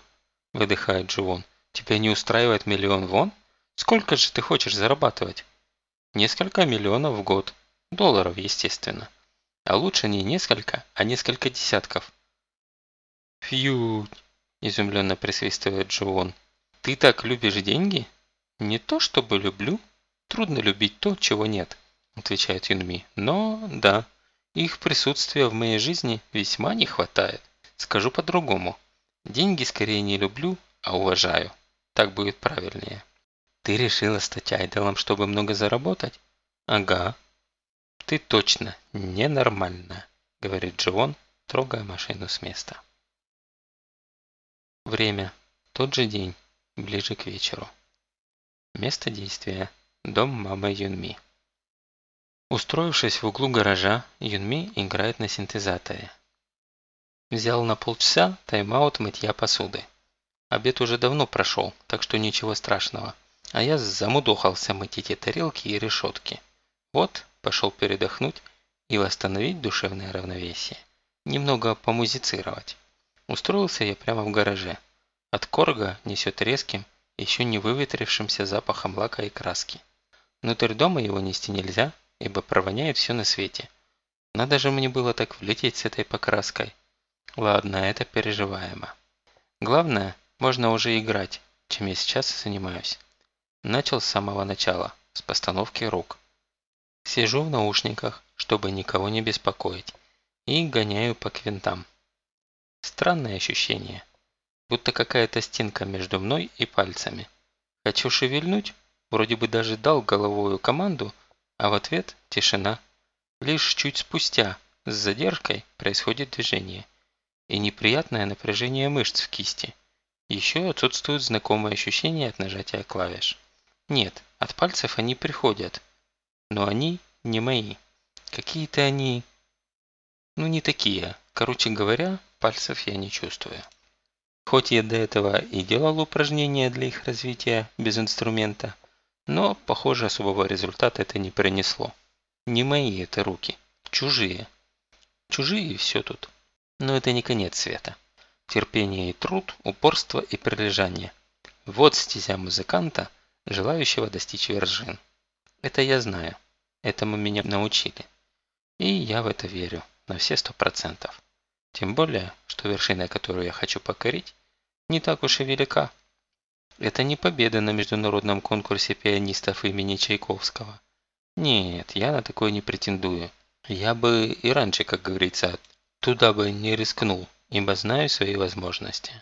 выдыхает Дживон. Тебя не устраивает миллион вон? Сколько же ты хочешь зарабатывать? Несколько миллионов в год. Долларов, естественно. А лучше не несколько, а несколько десятков. Фью, изумленно присвистывает Джоон. Ты так любишь деньги? Не то чтобы люблю. Трудно любить то, чего нет, отвечает Юнми. Но, да, их присутствия в моей жизни весьма не хватает. Скажу по-другому. Деньги скорее не люблю, а уважаю. Так будет правильнее. Ты решила стать айдолом, чтобы много заработать? Ага. Ты точно ненормальна, говорит Джон, трогая машину с места. Время. Тот же день. ближе к вечеру. Место действия – дом мамы Юнми. Устроившись в углу гаража, Юнми играет на синтезаторе. Взял на полчаса тайм-аут мытья посуды. Обед уже давно прошел, так что ничего страшного. А я замудохался мыть эти тарелки и решетки. Вот, пошел передохнуть и восстановить душевное равновесие. Немного помузицировать. Устроился я прямо в гараже. От корга несет резким, еще не выветрившимся запахом лака и краски. Внутрь дома его нести нельзя, ибо провоняет все на свете. Надо же мне было так влететь с этой покраской. Ладно, это переживаемо. Главное, можно уже играть, чем я сейчас занимаюсь. Начал с самого начала, с постановки рук. Сижу в наушниках, чтобы никого не беспокоить, и гоняю по квинтам. Странное ощущение, будто какая-то стенка между мной и пальцами. Хочу шевельнуть, вроде бы даже дал головую команду, а в ответ тишина. Лишь чуть спустя, с задержкой, происходит движение. И неприятное напряжение мышц в кисти. Еще отсутствует знакомое ощущение от нажатия клавиш. Нет, от пальцев они приходят, но они не мои. Какие-то они... Ну не такие. Короче говоря, пальцев я не чувствую. Хоть я до этого и делал упражнения для их развития без инструмента, но, похоже, особого результата это не принесло. Не мои это руки, чужие. Чужие и все тут. Но это не конец света. Терпение и труд, упорство и прилежание. Вот стезя музыканта, желающего достичь вершин. Это я знаю. Этому меня научили. И я в это верю на все сто процентов. Тем более, что вершина, которую я хочу покорить, не так уж и велика. Это не победа на международном конкурсе пианистов имени Чайковского. Нет, я на такое не претендую. Я бы и раньше, как говорится, туда бы не рискнул, ибо знаю свои возможности.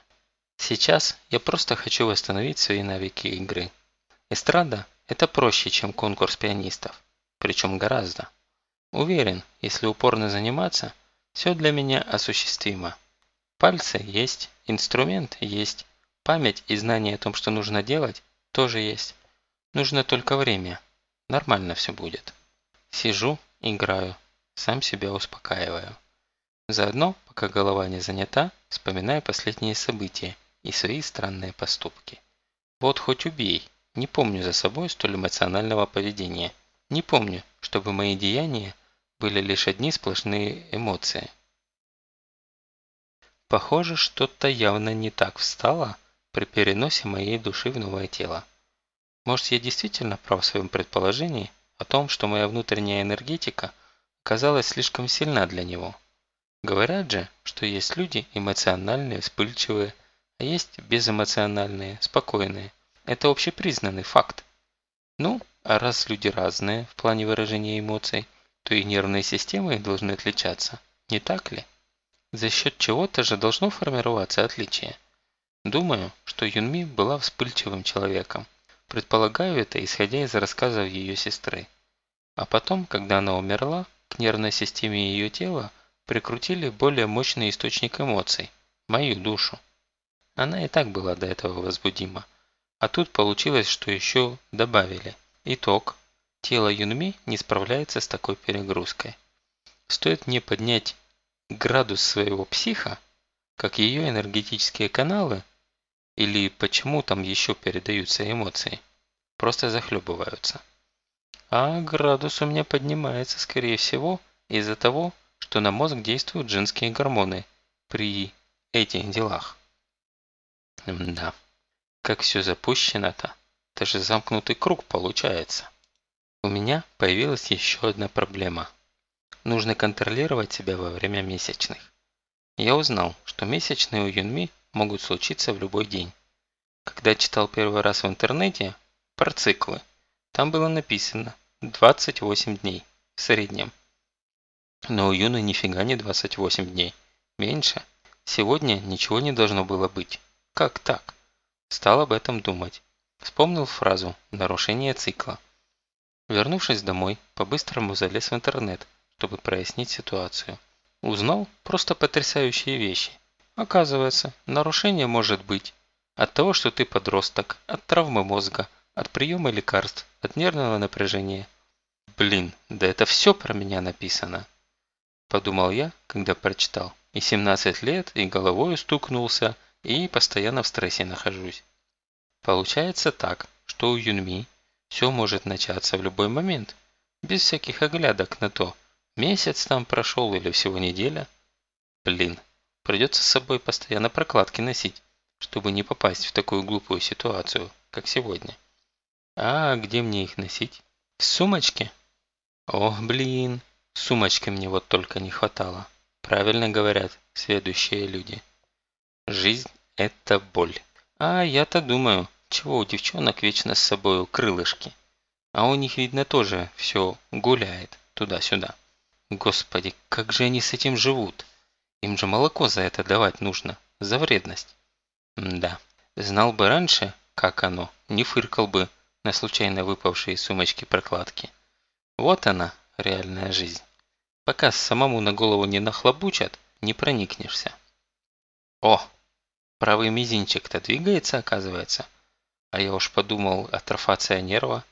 Сейчас я просто хочу восстановить свои навыки игры. Эстрада – это проще, чем конкурс пианистов. Причем гораздо. Уверен, если упорно заниматься, все для меня осуществимо. Пальцы есть, инструмент есть, память и знание о том, что нужно делать, тоже есть. Нужно только время. Нормально все будет. Сижу, играю, сам себя успокаиваю. Заодно, пока голова не занята, вспоминаю последние события и свои странные поступки. Вот хоть убей, не помню за собой столь эмоционального поведения. Не помню, чтобы мои деяния были лишь одни сплошные эмоции. Похоже, что-то явно не так встало при переносе моей души в новое тело. Может, я действительно прав в своем предположении о том, что моя внутренняя энергетика оказалась слишком сильна для него. Говорят же, что есть люди эмоциональные, вспыльчивые, а есть безэмоциональные, спокойные. Это общепризнанный факт. Ну, а раз люди разные в плане выражения эмоций, то и нервные системы должны отличаться, не так ли? За счет чего-то же должно формироваться отличие. Думаю, что Юнми была вспыльчивым человеком. Предполагаю это, исходя из рассказов ее сестры. А потом, когда она умерла, к нервной системе ее тела прикрутили более мощный источник эмоций – мою душу. Она и так была до этого возбудима. А тут получилось, что еще добавили. Итог. Тело Юнми не справляется с такой перегрузкой. Стоит мне поднять градус своего психа, как ее энергетические каналы, или почему там еще передаются эмоции, просто захлебываются. А градус у меня поднимается, скорее всего, из-за того, что на мозг действуют женские гормоны при этих делах. Да, как все запущено-то. Это же замкнутый круг получается. У меня появилась еще одна проблема. Нужно контролировать себя во время месячных. Я узнал, что месячные у Юнми могут случиться в любой день. Когда читал первый раз в интернете про циклы, там было написано 28 дней в среднем. Но у Юны нифига не 28 дней. Меньше. Сегодня ничего не должно было быть. Как так? Стал об этом думать. Вспомнил фразу «нарушение цикла». Вернувшись домой, по-быстрому залез в интернет, чтобы прояснить ситуацию. Узнал просто потрясающие вещи. Оказывается, нарушение может быть От того, что ты подросток, от травмы мозга, от приема лекарств, от нервного напряжения. Блин, да это все про меня написано. Подумал я, когда прочитал. И 17 лет, и головой стукнулся, и постоянно в стрессе нахожусь. Получается так, что у Юнми все может начаться в любой момент, без всяких оглядок на то, месяц там прошел или всего неделя. Блин, придется с собой постоянно прокладки носить, чтобы не попасть в такую глупую ситуацию, как сегодня. А где мне их носить? В сумочке? Ох, блин, сумочки мне вот только не хватало. Правильно говорят следующие люди. Жизнь – это боль. А я-то думаю, чего у девчонок вечно с собой крылышки. А у них, видно, тоже все гуляет туда-сюда. Господи, как же они с этим живут? Им же молоко за это давать нужно, за вредность. Да, знал бы раньше, как оно, не фыркал бы на случайно выпавшие сумочки прокладки. Вот она, реальная жизнь. Пока самому на голову не нахлобучат, не проникнешься. О, правый мизинчик-то двигается, оказывается. А я уж подумал, атрофация нерва.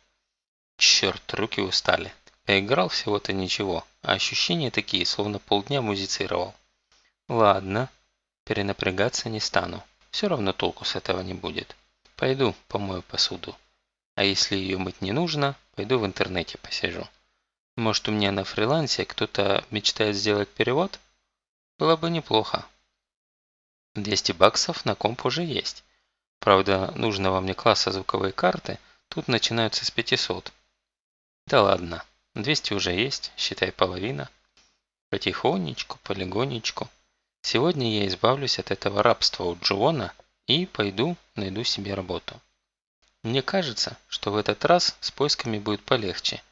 Черт, руки устали. Поиграл всего-то ничего, а ощущения такие, словно полдня музицировал. Ладно, перенапрягаться не стану. Все равно толку с этого не будет. Пойду помою посуду. А если ее мыть не нужно, пойду в интернете посижу. Может у меня на фрилансе кто-то мечтает сделать перевод? Было бы неплохо. 200 баксов на комп уже есть. Правда, нужного мне класса звуковой карты тут начинаются с 500. Да ладно, 200 уже есть, считай половина. Потихонечку, полигонечку. Сегодня я избавлюсь от этого рабства у Джона и пойду найду себе работу. Мне кажется, что в этот раз с поисками будет полегче.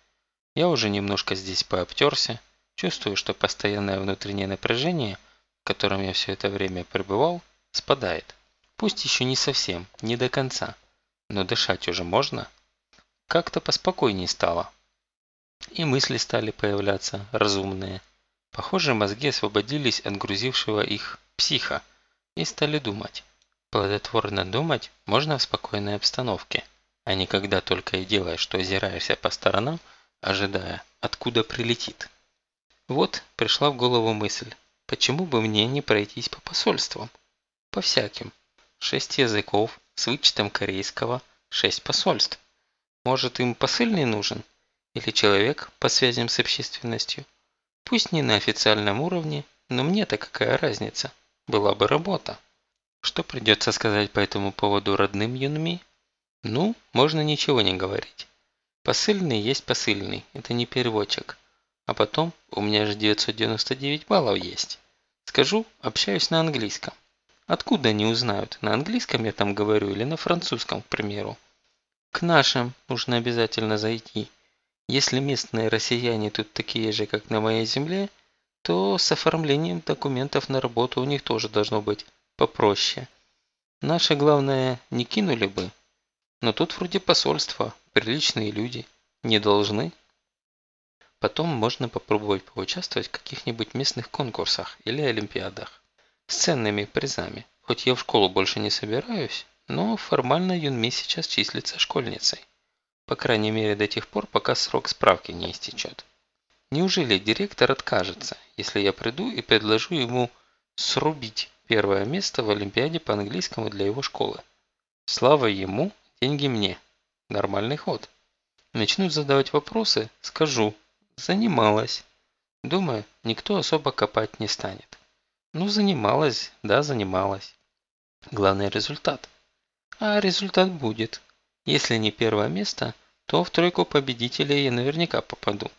Я уже немножко здесь пообтерся, чувствую, что постоянное внутреннее напряжение, котором я все это время пребывал, спадает. Пусть еще не совсем, не до конца, но дышать уже можно. Как-то поспокойней стало. И мысли стали появляться разумные. Похоже, мозги освободились от грузившего их психа и стали думать. Плодотворно думать можно в спокойной обстановке, а не когда только и делаешь, что озираешься по сторонам, ожидая, откуда прилетит. Вот пришла в голову мысль, почему бы мне не пройтись по посольствам? По всяким. Шесть языков, с вычетом корейского, шесть посольств. Может им посыльный нужен? Или человек по связям с общественностью? Пусть не на официальном уровне, но мне-то какая разница? Была бы работа. Что придется сказать по этому поводу родным Юнми? Ну, можно ничего не говорить. Посыльный есть посыльный, это не переводчик. А потом, у меня же 999 баллов есть. Скажу, общаюсь на английском. Откуда они узнают, на английском я там говорю или на французском, к примеру? К нашим нужно обязательно зайти. Если местные россияне тут такие же, как на моей земле, то с оформлением документов на работу у них тоже должно быть попроще. Наше главное не кинули бы. Но тут вроде посольство, приличные люди, не должны. Потом можно попробовать поучаствовать в каких-нибудь местных конкурсах или олимпиадах. С ценными призами. Хоть я в школу больше не собираюсь, но формально Юнми сейчас числится школьницей. По крайней мере до тех пор, пока срок справки не истечет. Неужели директор откажется, если я приду и предложу ему срубить Первое место в Олимпиаде по английскому для его школы. Слава ему, деньги мне. Нормальный ход. Начнут задавать вопросы, скажу. Занималась. Думаю, никто особо копать не станет. Ну, занималась, да, занималась. Главный результат. А результат будет. Если не первое место, то в тройку победителей я наверняка попаду.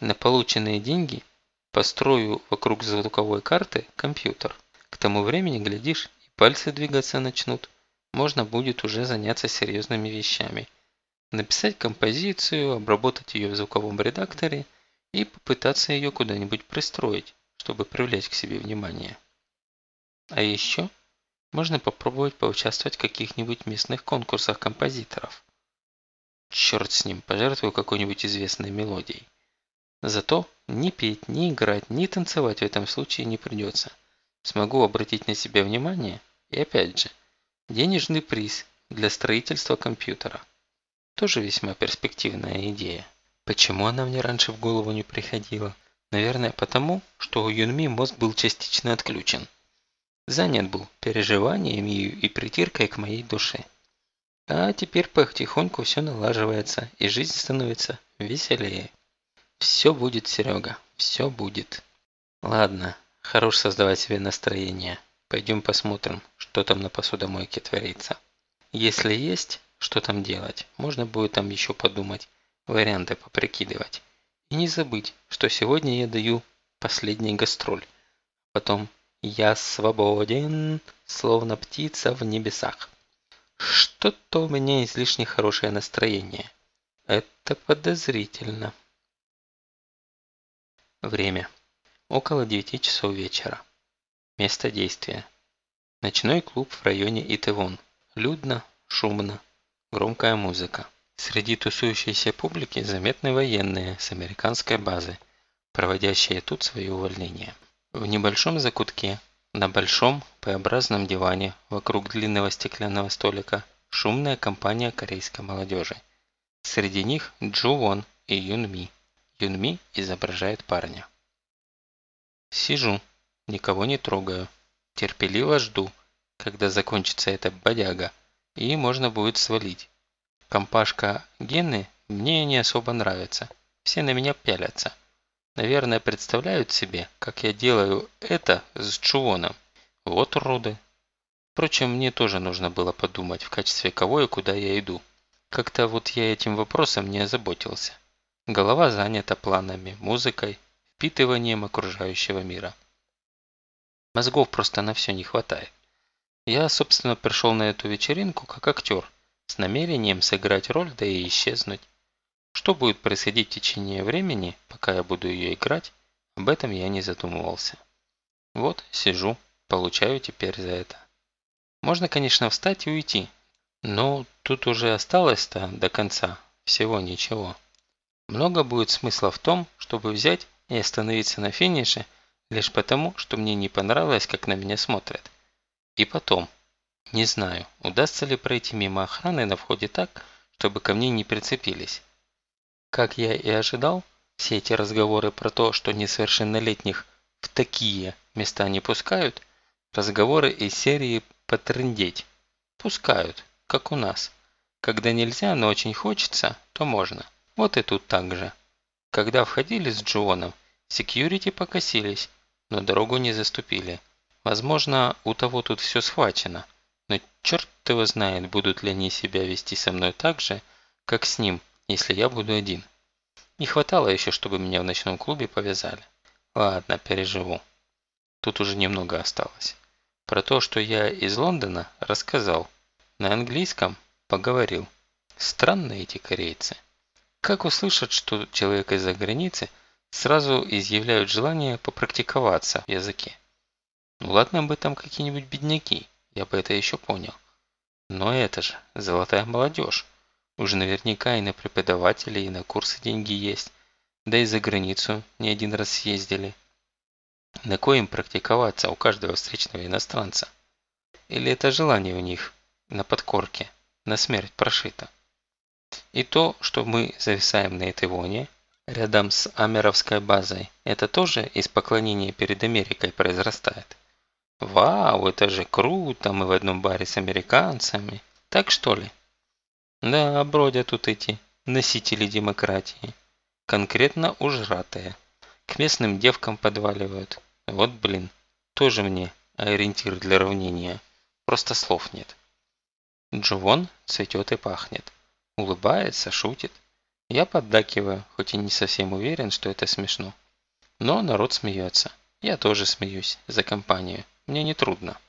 На полученные деньги построю вокруг звуковой карты компьютер. К тому времени, глядишь, и пальцы двигаться начнут. Можно будет уже заняться серьезными вещами. Написать композицию, обработать ее в звуковом редакторе и попытаться ее куда-нибудь пристроить, чтобы привлечь к себе внимание. А еще можно попробовать поучаствовать в каких-нибудь местных конкурсах композиторов. Черт с ним, пожертвую какой-нибудь известной мелодией. Зато ни петь, ни играть, ни танцевать в этом случае не придется смогу обратить на себя внимание и опять же, Денежный приз для строительства компьютера. Тоже весьма перспективная идея. Почему она мне раньше в голову не приходила? Наверное, потому, что у Юнми мозг был частично отключен. Занят был переживаниями и притиркой к моей душе. А теперь потихоньку все налаживается, и жизнь становится веселее. Все будет, Серега, все будет. Ладно, хорош создавать себе настроение. Пойдем посмотрим, что там на посудомойке творится. Если есть, что там делать, можно будет там еще подумать, варианты поприкидывать. И не забыть, что сегодня я даю последний гастроль. Потом я свободен, словно птица в небесах. Что-то у меня излишне хорошее настроение. Это подозрительно. Время. Около 9 часов вечера. Место действия. Ночной клуб в районе Итевон. Людно, шумно, громкая музыка. Среди тусующейся публики заметны военные с американской базы, проводящие тут свои увольнения. В небольшом закутке, на большом П-образном диване вокруг длинного стеклянного столика шумная компания корейской молодежи. Среди них Джу Вон и Юн Ми. Юн Ми изображает парня. Сижу, никого не трогаю, терпеливо жду, когда закончится эта бодяга, и можно будет свалить. Компашка Гены мне не особо нравится, все на меня пялятся. Наверное, представляют себе, как я делаю это с Чувоном. Вот уроды. Впрочем, мне тоже нужно было подумать, в качестве кого и куда я иду. Как-то вот я этим вопросом не озаботился. Голова занята планами, музыкой, впитыванием окружающего мира. Мозгов просто на все не хватает. Я, собственно, пришел на эту вечеринку как актер, с намерением сыграть роль, да и исчезнуть. Что будет происходить в течение времени, пока я буду ее играть, об этом я не задумывался. Вот, сижу, получаю теперь за это. Можно, конечно, встать и уйти, но тут уже осталось-то до конца всего ничего. Много будет смысла в том, чтобы взять и остановиться на финише лишь потому, что мне не понравилось, как на меня смотрят. И потом, не знаю, удастся ли пройти мимо охраны на входе так, чтобы ко мне не прицепились. Как я и ожидал, все эти разговоры про то, что несовершеннолетних в такие места не пускают, разговоры из серии «потрындеть». Пускают, как у нас. Когда нельзя, но очень хочется, то можно. Вот и тут так же. Когда входили с Джоном, секьюрити покосились, но дорогу не заступили. Возможно, у того тут все схвачено. Но черт его знает, будут ли они себя вести со мной так же, как с ним, если я буду один. Не хватало еще, чтобы меня в ночном клубе повязали. Ладно, переживу. Тут уже немного осталось. Про то, что я из Лондона, рассказал. На английском поговорил. Странные эти корейцы. Как услышат, что человек из-за границы, сразу изъявляют желание попрактиковаться в языке. Ну ладно бы там какие-нибудь бедняки, я бы это еще понял. Но это же золотая молодежь. Уже наверняка и на преподавателей, и на курсы деньги есть. Да и за границу не один раз съездили. На коим практиковаться у каждого встречного иностранца? Или это желание у них на подкорке, на смерть прошито? И то, что мы зависаем на этой воне, рядом с Амеровской базой, это тоже из поклонения перед Америкой произрастает. Вау, это же круто, мы в одном баре с американцами. Так что ли? Да, бродят тут эти носители демократии. Конкретно ужратые. К местным девкам подваливают. Вот блин, тоже мне ориентир для равнения. Просто слов нет. Джувон цветет и пахнет. Улыбается, шутит. Я поддакиваю, хоть и не совсем уверен, что это смешно. Но народ смеется. Я тоже смеюсь за компанию. Мне не трудно.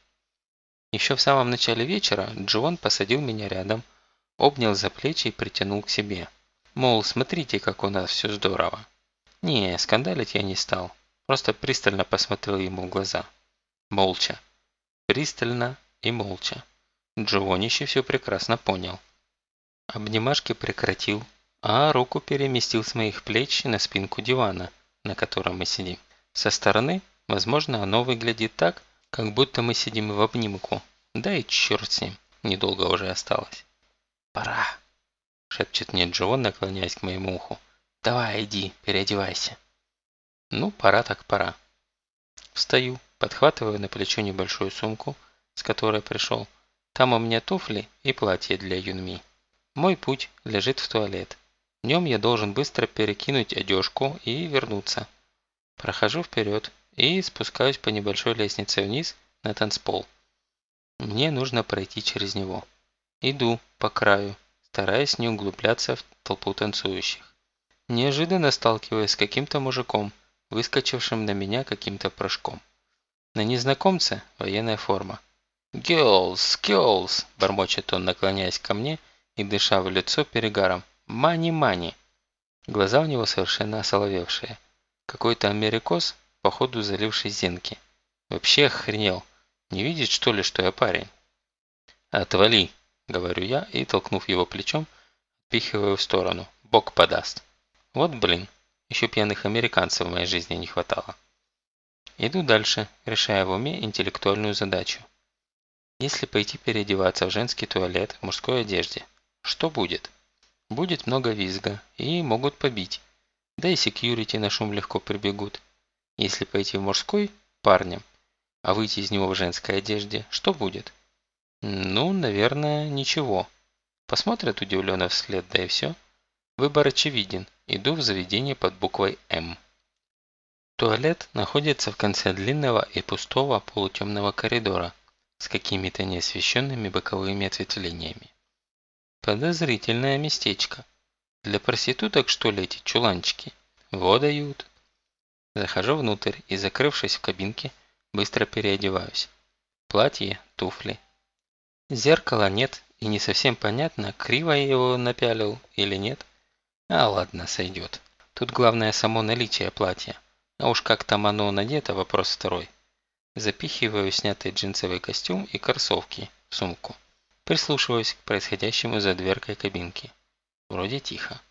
Еще в самом начале вечера Джон посадил меня рядом, обнял за плечи и притянул к себе. Мол, смотрите, как у нас все здорово. Не, скандалить я не стал. Просто пристально посмотрел ему в глаза. Молча. Пристально и молча. Джованище все прекрасно понял. Обнимашки прекратил, а руку переместил с моих плеч на спинку дивана, на котором мы сидим. Со стороны, возможно, оно выглядит так, как будто мы сидим в обнимку. Да и черт с ним. недолго уже осталось. «Пора!» – шепчет мне Джон, наклоняясь к моему уху. «Давай, иди, переодевайся». Ну, пора так пора. Встаю, подхватываю на плечо небольшую сумку, с которой пришел. Там у меня туфли и платье для Юнми. Мой путь лежит в туалет. В нем я должен быстро перекинуть одежку и вернуться. Прохожу вперед и спускаюсь по небольшой лестнице вниз на танцпол. Мне нужно пройти через него. Иду по краю, стараясь не углубляться в толпу танцующих. Неожиданно сталкиваюсь с каким-то мужиком, выскочившим на меня каким-то прыжком. На незнакомце военная форма. «Girls, girls!» – бормочет он, наклоняясь ко мне и дыша в лицо перегаром. «Мани-мани!» Глаза у него совершенно осоловевшие. Какой-то америкос, походу заливший зенки. Вообще охренел. Не видит, что ли, что я парень? «Отвали!» – говорю я и, толкнув его плечом, пихиваю в сторону. Бог подаст. Вот блин, еще пьяных американцев в моей жизни не хватало. Иду дальше, решая в уме интеллектуальную задачу. Если пойти переодеваться в женский туалет в мужской одежде, что будет? Будет много визга и могут побить. Да и секьюрити на шум легко прибегут. Если пойти в мужской парнем, а выйти из него в женской одежде, что будет? Ну, наверное, ничего. Посмотрят удивленно вслед, да и все. Выбор очевиден. Иду в заведение под буквой М. Туалет находится в конце длинного и пустого полутемного коридора с какими-то неосвещенными боковыми ответвлениями. Подозрительное местечко. Для проституток, что ли, эти чуланчики? Воду дают. Захожу внутрь и, закрывшись в кабинке, быстро переодеваюсь. Платье, туфли. Зеркала нет, и не совсем понятно, криво я его напялил или нет. А ладно, сойдет. Тут главное само наличие платья. А уж как там оно надето, вопрос второй. Запихиваю снятый джинсовый костюм и кроссовки в сумку. Прислушиваюсь к происходящему за дверкой кабинки. Вроде тихо.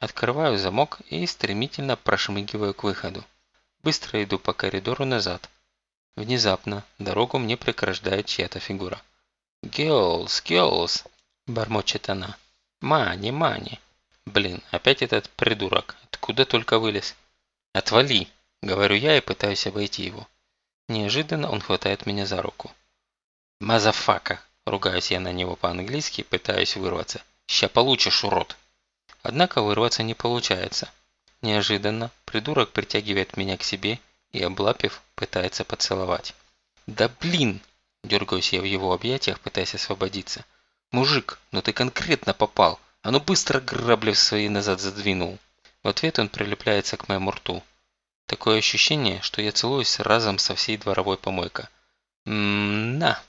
Открываю замок и стремительно прошмыгиваю к выходу. Быстро иду по коридору назад. Внезапно дорогу мне преграждает чья-то фигура. «Геолс, Геолс!» – бормочет она. «Мани, Мани!» Блин, опять этот придурок. Откуда только вылез? Отвали, говорю я и пытаюсь обойти его. Неожиданно он хватает меня за руку. Motherfucker, ругаюсь я на него по-английски, пытаюсь вырваться. Ща получишь, урод. Однако вырваться не получается. Неожиданно придурок притягивает меня к себе и, облапив, пытается поцеловать. «Да блин!» – дергаюсь я в его объятиях, пытаясь освободиться. «Мужик, ну ты конкретно попал! А ну быстро грабли свои назад задвинул. В ответ он прилепляется к моему рту. Такое ощущение, что я целуюсь разом со всей дворовой помойкой. Ммм-на.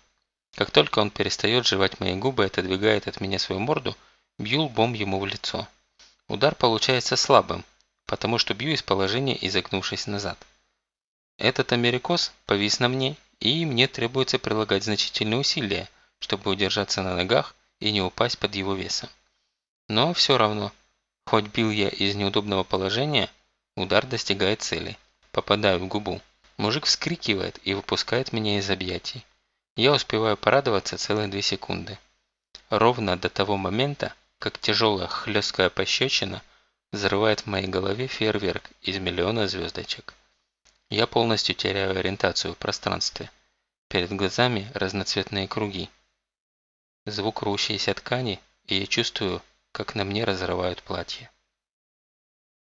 Как только он перестает жевать мои губы и отодвигает от меня свою морду, бью лбом ему в лицо. Удар получается слабым, потому что бью из положения, изогнувшись назад. Этот америкос повис на мне, и мне требуется прилагать значительные усилия, чтобы удержаться на ногах и не упасть под его весом. Но все равно, хоть бил я из неудобного положения, удар достигает цели. Попадаю в губу. Мужик вскрикивает и выпускает меня из объятий. Я успеваю порадоваться целые две секунды. Ровно до того момента, как тяжелая хлесткая пощечина взрывает в моей голове фейерверк из миллиона звездочек. Я полностью теряю ориентацию в пространстве. Перед глазами разноцветные круги. Звук рвущейся ткани, и я чувствую, как на мне разрывают платье.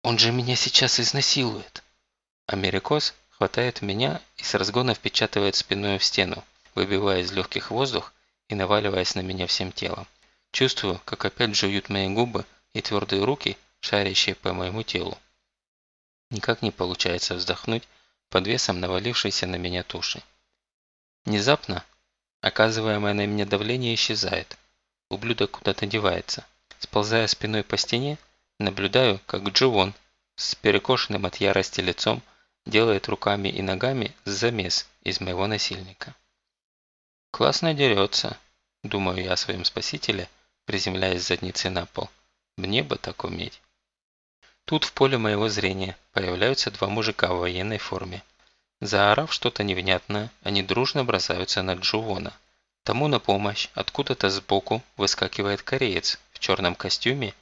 «Он же меня сейчас изнасилует!» Америкос хватает меня и с разгона впечатывает спиной в стену, выбивая из легких воздух и наваливаясь на меня всем телом. Чувствую, как опять жуют мои губы и твердые руки, шарящие по моему телу. Никак не получается вздохнуть под весом навалившейся на меня туши. Внезапно оказываемое на меня давление исчезает. Ублюдок куда-то девается. Сползая спиной по стене, наблюдаю, как Дживон с перекошенным от ярости лицом делает руками и ногами замес из моего насильника. «Классно дерется», – думаю я о своем спасителе, приземляясь задницей на пол. «Мне бы так уметь». Тут в поле моего зрения появляются два мужика в военной форме. Заорав что-то невнятное, они дружно бросаются на Джувона. Тому на помощь откуда-то сбоку выскакивает кореец в черном костюме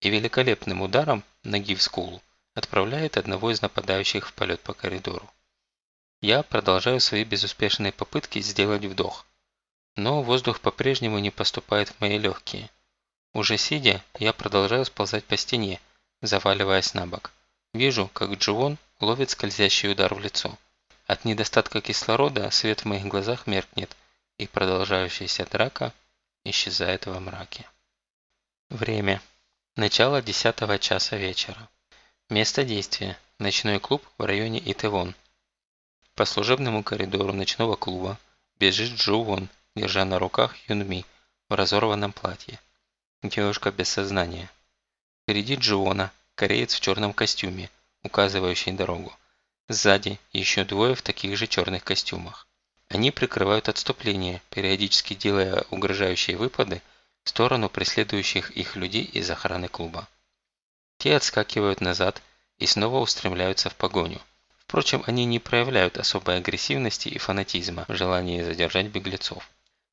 и великолепным ударом ноги в скулу отправляет одного из нападающих в полет по коридору. Я продолжаю свои безуспешные попытки сделать вдох. Но воздух по-прежнему не поступает в мои легкие. Уже сидя, я продолжаю сползать по стене, заваливаясь на бок. Вижу, как Дживон ловит скользящий удар в лицо. От недостатка кислорода свет в моих глазах меркнет, и продолжающаяся драка исчезает во мраке. Время. Начало 10 часа вечера. Место действия. Ночной клуб в районе Итевон. По служебному коридору ночного клуба бежит Джу Вон, держа на руках Юнми в разорванном платье. Девушка без сознания. Впереди Джуона, кореец в черном костюме, указывающий дорогу. Сзади еще двое в таких же черных костюмах. Они прикрывают отступление, периодически делая угрожающие выпады в сторону преследующих их людей из охраны клуба. Те отскакивают назад и снова устремляются в погоню. Впрочем, они не проявляют особой агрессивности и фанатизма в желании задержать беглецов.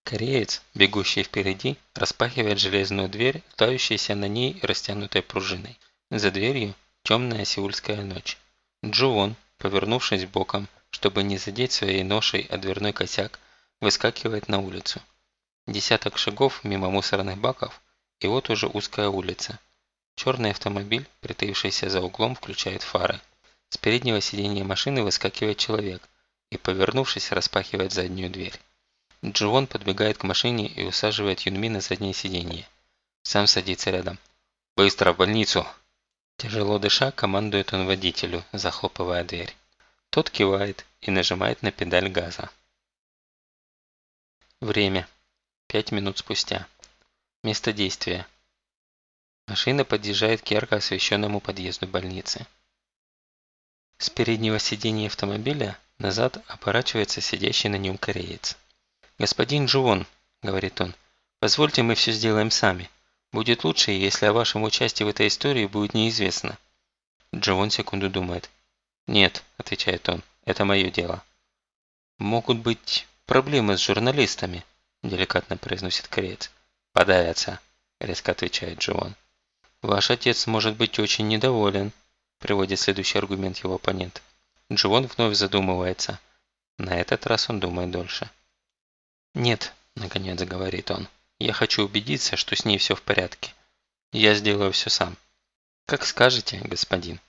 Кореец, бегущий впереди, распахивает железную дверь, тающейся на ней растянутой пружиной. За дверью темная сеульская ночь. Джуон, повернувшись боком, чтобы не задеть своей ношей о дверной косяк, выскакивает на улицу. Десяток шагов мимо мусорных баков, и вот уже узкая улица. Черный автомобиль, притаившийся за углом, включает фары. С переднего сиденья машины выскакивает человек и, повернувшись, распахивает заднюю дверь. Дживон подбегает к машине и усаживает Юнми на заднее сиденье. Сам садится рядом. «Быстро в больницу!» Тяжело дыша, командует он водителю, захлопывая дверь. Тот кивает и нажимает на педаль газа. Время. Пять минут спустя. Место действия. Машина подъезжает к ярко освещенному подъезду больницы. С переднего сиденья автомобиля назад оборачивается сидящий на нем кореец. «Господин Джуон», – говорит он, – «позвольте мы все сделаем сами. Будет лучше, если о вашем участии в этой истории будет неизвестно». Джуон секунду думает. «Нет», – отвечает он, – «это мое дело». «Могут быть проблемы с журналистами», – деликатно произносит кореец. «Подавятся», – резко отвечает Джуон. «Ваш отец может быть очень недоволен», – приводит следующий аргумент его оппонент. Джуон вновь задумывается. На этот раз он думает дольше. «Нет», – наконец говорит он, – «я хочу убедиться, что с ней все в порядке. Я сделаю все сам». «Как скажете, господин».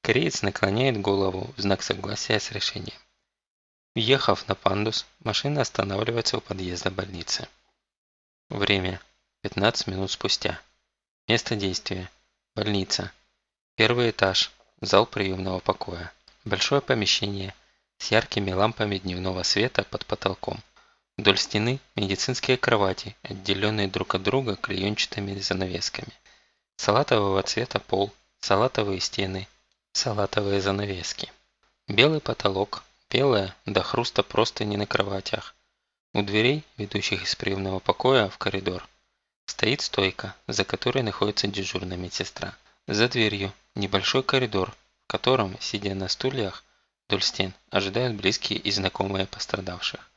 Кореец наклоняет голову в знак согласия с решением. Въехав на пандус, машина останавливается у подъезда больницы. Время. 15 минут спустя. Место действия. Больница. Первый этаж. Зал приемного покоя. Большое помещение с яркими лампами дневного света под потолком. Вдоль стены медицинские кровати, отделенные друг от друга клеенчатыми занавесками. Салатового цвета пол, салатовые стены, салатовые занавески. Белый потолок, белая до хруста простыни на кроватях. У дверей, ведущих из приемного покоя в коридор, стоит стойка, за которой находится дежурная медсестра. За дверью небольшой коридор, в котором, сидя на стульях вдоль стен, ожидают близкие и знакомые пострадавших.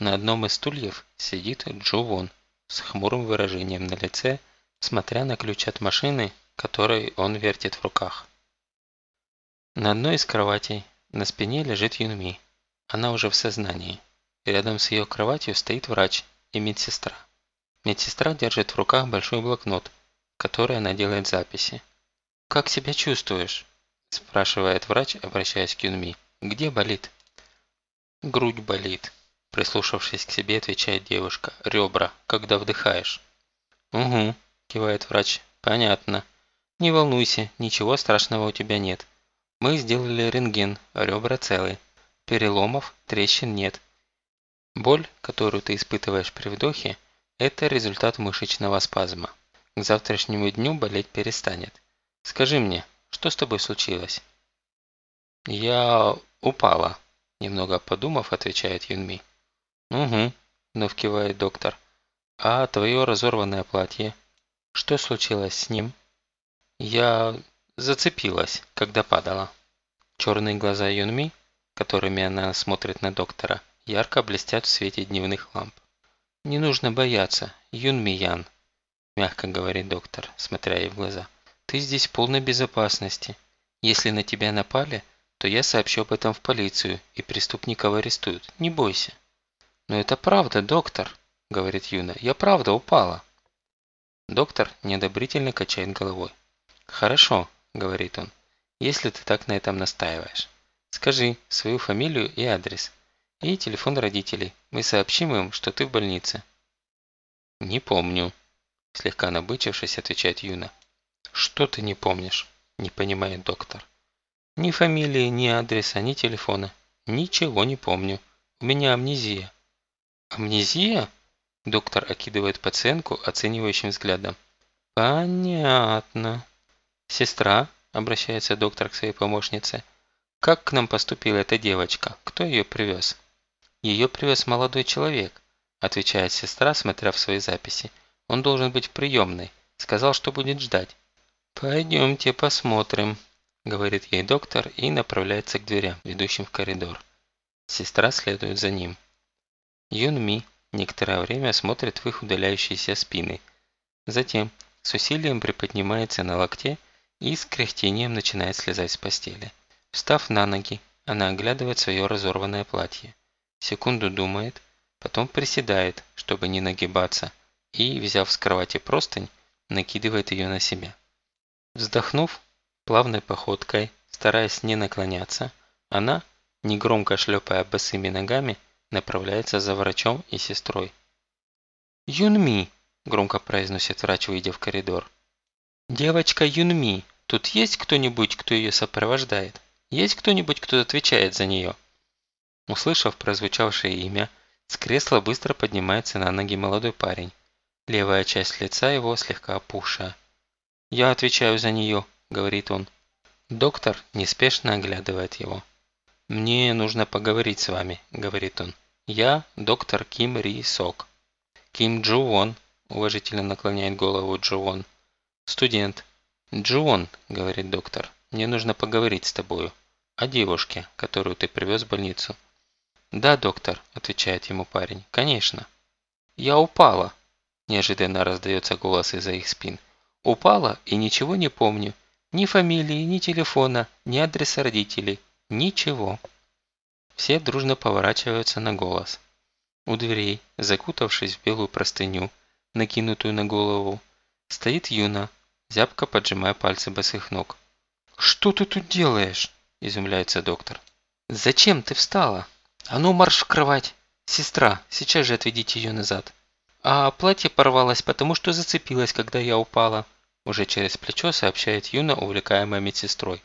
На одном из стульев сидит Джо Вон с хмурым выражением на лице, смотря на ключ от машины, который он вертит в руках. На одной из кроватей на спине лежит Юнми. Она уже в сознании. Рядом с ее кроватью стоит врач и медсестра. Медсестра держит в руках большой блокнот, в который она делает записи. «Как себя чувствуешь?» – спрашивает врач, обращаясь к Юнми. «Где болит?» «Грудь болит», Прислушавшись к себе, отвечает девушка. Ребра, когда вдыхаешь. Угу, кивает врач. Понятно. Не волнуйся, ничего страшного у тебя нет. Мы сделали рентген, ребра целы. Переломов, трещин нет. Боль, которую ты испытываешь при вдохе, это результат мышечного спазма. К завтрашнему дню болеть перестанет. Скажи мне, что с тобой случилось? Я упала, немного подумав, отвечает Юнми. «Угу», – вновь доктор. «А твое разорванное платье? Что случилось с ним?» «Я зацепилась, когда падала». Черные глаза Юнми, которыми она смотрит на доктора, ярко блестят в свете дневных ламп. «Не нужно бояться, Юн Миян», – мягко говорит доктор, смотря ей в глаза. «Ты здесь в полной безопасности. Если на тебя напали, то я сообщу об этом в полицию, и преступников арестуют. Не бойся». «Но это правда, доктор», – говорит Юна. «Я правда упала». Доктор неодобрительно качает головой. «Хорошо», – говорит он, – «если ты так на этом настаиваешь. Скажи свою фамилию и адрес. И телефон родителей. Мы сообщим им, что ты в больнице». «Не помню», – слегка набычившись, отвечает Юна. «Что ты не помнишь?» – не понимает доктор. «Ни фамилии, ни адреса, ни телефона. Ничего не помню. У меня амнезия». «Амнезия?» – доктор окидывает пациентку оценивающим взглядом. «Понятно». «Сестра», – обращается доктор к своей помощнице, – «как к нам поступила эта девочка? Кто ее привез?» «Ее привез молодой человек», – отвечает сестра, смотря в свои записи. «Он должен быть в приемной. Сказал, что будет ждать». «Пойдемте посмотрим», – говорит ей доктор и направляется к дверям, ведущим в коридор. Сестра следует за ним. Юн Ми некоторое время смотрит в их удаляющиеся спины. Затем с усилием приподнимается на локте и с кряхтением начинает слезать с постели. Встав на ноги, она оглядывает свое разорванное платье секунду думает, потом приседает, чтобы не нагибаться, и, взяв с кровати простынь, накидывает ее на себя. Вздохнув, плавной походкой, стараясь не наклоняться, она, негромко шлепая босыми ногами, направляется за врачом и сестрой. «Юнми!» – громко произносит врач, выйдя в коридор. «Девочка Юнми, тут есть кто-нибудь, кто ее сопровождает? Есть кто-нибудь, кто отвечает за нее?» Услышав прозвучавшее имя, с кресла быстро поднимается на ноги молодой парень. Левая часть лица его слегка опухшая. «Я отвечаю за нее», – говорит он. Доктор неспешно оглядывает его. «Мне нужно поговорить с вами», – говорит он. «Я доктор Ким Ри Сок». «Ким Джу Вон», – уважительно наклоняет голову Джу Вон. «Студент». «Джу Вон», – говорит доктор, – «мне нужно поговорить с тобою. О девушке, которую ты привез в больницу». «Да, доктор», – отвечает ему парень, – «конечно». «Я упала», – неожиданно раздается голос из-за их спин. «Упала и ничего не помню. Ни фамилии, ни телефона, ни адреса родителей. Ничего». Все дружно поворачиваются на голос. У дверей, закутавшись в белую простыню, накинутую на голову, стоит Юна, зябко поджимая пальцы босых ног. «Что ты тут делаешь?» – изумляется доктор. «Зачем ты встала?» «А ну марш в кровать! Сестра, сейчас же отведите ее назад!» «А платье порвалось, потому что зацепилось, когда я упала», уже через плечо сообщает Юна, увлекаемая медсестрой.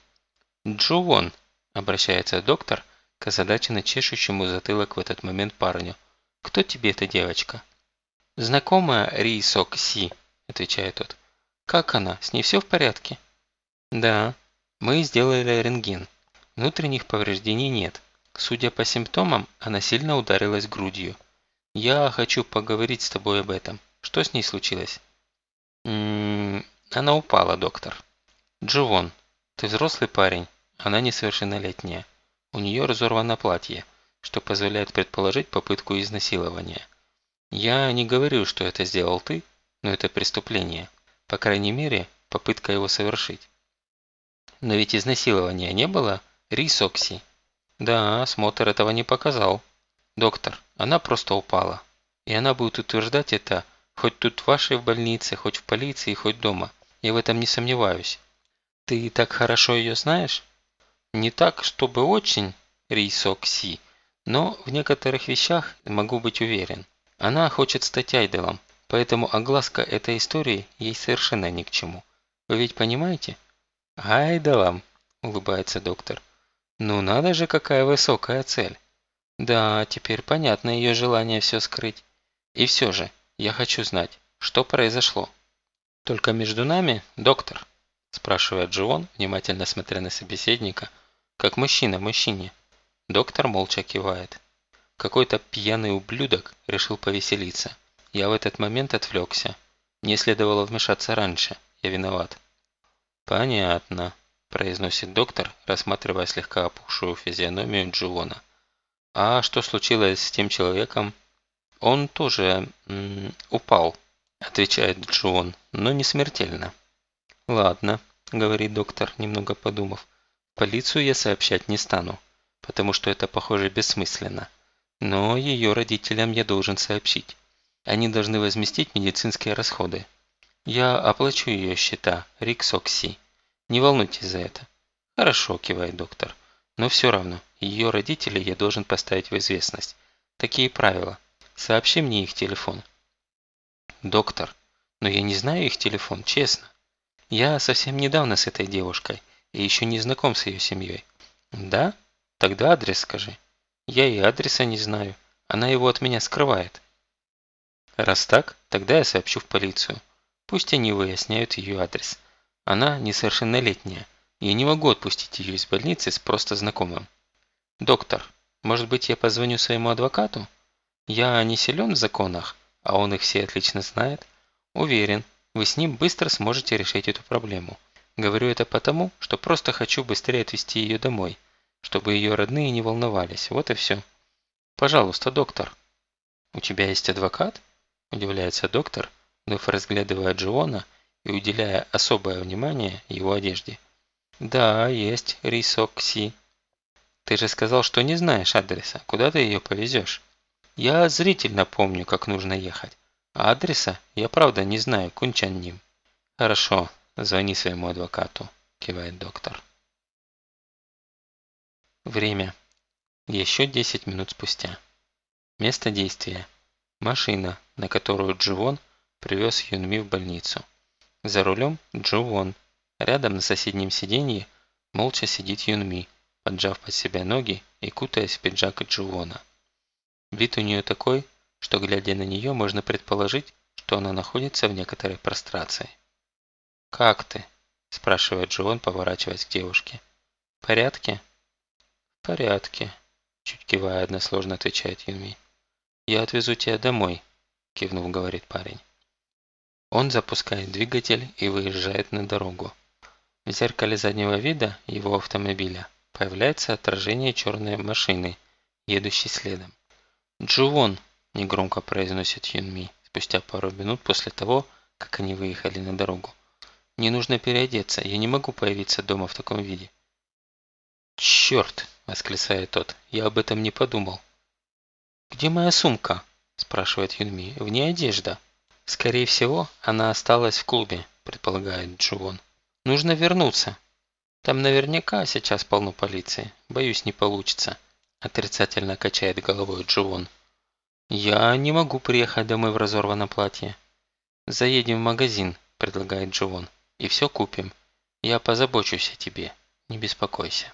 «Джувон», обращается доктор к озадаченно чешущему затылок в этот момент парню. «Кто тебе эта девочка?» «Знакомая Ри Си», отвечает тот. «Как она? С ней все в порядке?» «Да, мы сделали рентген. Внутренних повреждений нет. Судя по симптомам, она сильно ударилась грудью. Я хочу поговорить с тобой об этом. Что с ней случилось? М -м -м, она упала, доктор. Джовон, ты взрослый парень, она несовершеннолетняя. У нее разорвано платье, что позволяет предположить попытку изнасилования. Я не говорю, что это сделал ты, но это преступление. По крайней мере, попытка его совершить. Но ведь изнасилования не было, Рисокси. Да, осмотр этого не показал. Доктор, она просто упала. И она будет утверждать это, хоть тут в вашей в больнице, хоть в полиции, хоть дома. Я в этом не сомневаюсь. Ты так хорошо ее знаешь? Не так, чтобы очень, Рейсок Си, но в некоторых вещах могу быть уверен. Она хочет стать айдолом, поэтому огласка этой истории ей совершенно ни к чему. Вы ведь понимаете? Айдолом, улыбается доктор. Ну надо же, какая высокая цель. Да, теперь понятно ее желание все скрыть. И все же, я хочу знать, что произошло. Только между нами, доктор, спрашивает Джон, внимательно смотря на собеседника, как мужчина мужчине. Доктор молча кивает. Какой-то пьяный ублюдок решил повеселиться. Я в этот момент отвлекся. Мне следовало вмешаться раньше. Я виноват. Понятно, произносит доктор, рассматривая слегка опухшую физиономию Дживона. «А что случилось с тем человеком?» он тоже м, упал, отвечает Джон, но не смертельно. Ладно, говорит доктор, немного подумав. Полицию я сообщать не стану, потому что это, похоже, бессмысленно. Но ее родителям я должен сообщить. Они должны возместить медицинские расходы. Я оплачу ее счета, Риксокси. Не волнуйтесь за это. Хорошо, кивает доктор. Но все равно, ее родителей я должен поставить в известность. Такие правила. Сообщи мне их телефон. Доктор, но я не знаю их телефон, честно. Я совсем недавно с этой девушкой и еще не знаком с ее семьей. Да? Тогда адрес скажи. Я и адреса не знаю. Она его от меня скрывает. Раз так, тогда я сообщу в полицию. Пусть они выясняют ее адрес. Она несовершеннолетняя. Я не могу отпустить ее из больницы с просто знакомым. Доктор, может быть я позвоню своему адвокату? Я не силен в законах, а он их все отлично знает. Уверен, вы с ним быстро сможете решить эту проблему. Говорю это потому, что просто хочу быстрее отвезти ее домой, чтобы ее родные не волновались. Вот и все. Пожалуйста, доктор. У тебя есть адвокат? Удивляется доктор, вновь разглядывая Джоона и уделяя особое внимание его одежде. Да, есть, Рисокси. Ты же сказал, что не знаешь адреса. Куда ты ее повезешь? Я зрительно помню, как нужно ехать. А адреса я правда не знаю, Кунчан ним. Хорошо, звони своему адвокату, кивает доктор. Время. Еще 10 минут спустя. Место действия. Машина, на которую Дживон привез Юнми в больницу. За рулем Дживон. Рядом на соседнем сиденье молча сидит Юнми, поджав под себя ноги и кутаясь в пиджак Дживона. Вид у нее такой, что глядя на нее можно предположить, что она находится в некоторой прострации. «Как ты?» – спрашивает Дживон, поворачиваясь к девушке. «В порядке?» «В порядке», – чуть кивая односложно отвечает Юнми. «Я отвезу тебя домой», – кивнув, говорит парень. Он запускает двигатель и выезжает на дорогу. В зеркале заднего вида его автомобиля появляется отражение черной машины, едущей следом. «Джувон!» – негромко произносит Юнми спустя пару минут после того, как они выехали на дорогу. «Мне нужно переодеться, я не могу появиться дома в таком виде». «Черт!» – восклицает тот, – «я об этом не подумал». «Где моя сумка?» – спрашивает Юнми. «В ней одежда». «Скорее всего, она осталась в клубе», – предполагает Джувон. «Нужно вернуться. Там наверняка сейчас полно полиции. Боюсь, не получится», – отрицательно качает головой Джувон. «Я не могу приехать домой в разорванном платье». «Заедем в магазин», – предлагает Джувон, – «и все купим. Я позабочусь о тебе. Не беспокойся».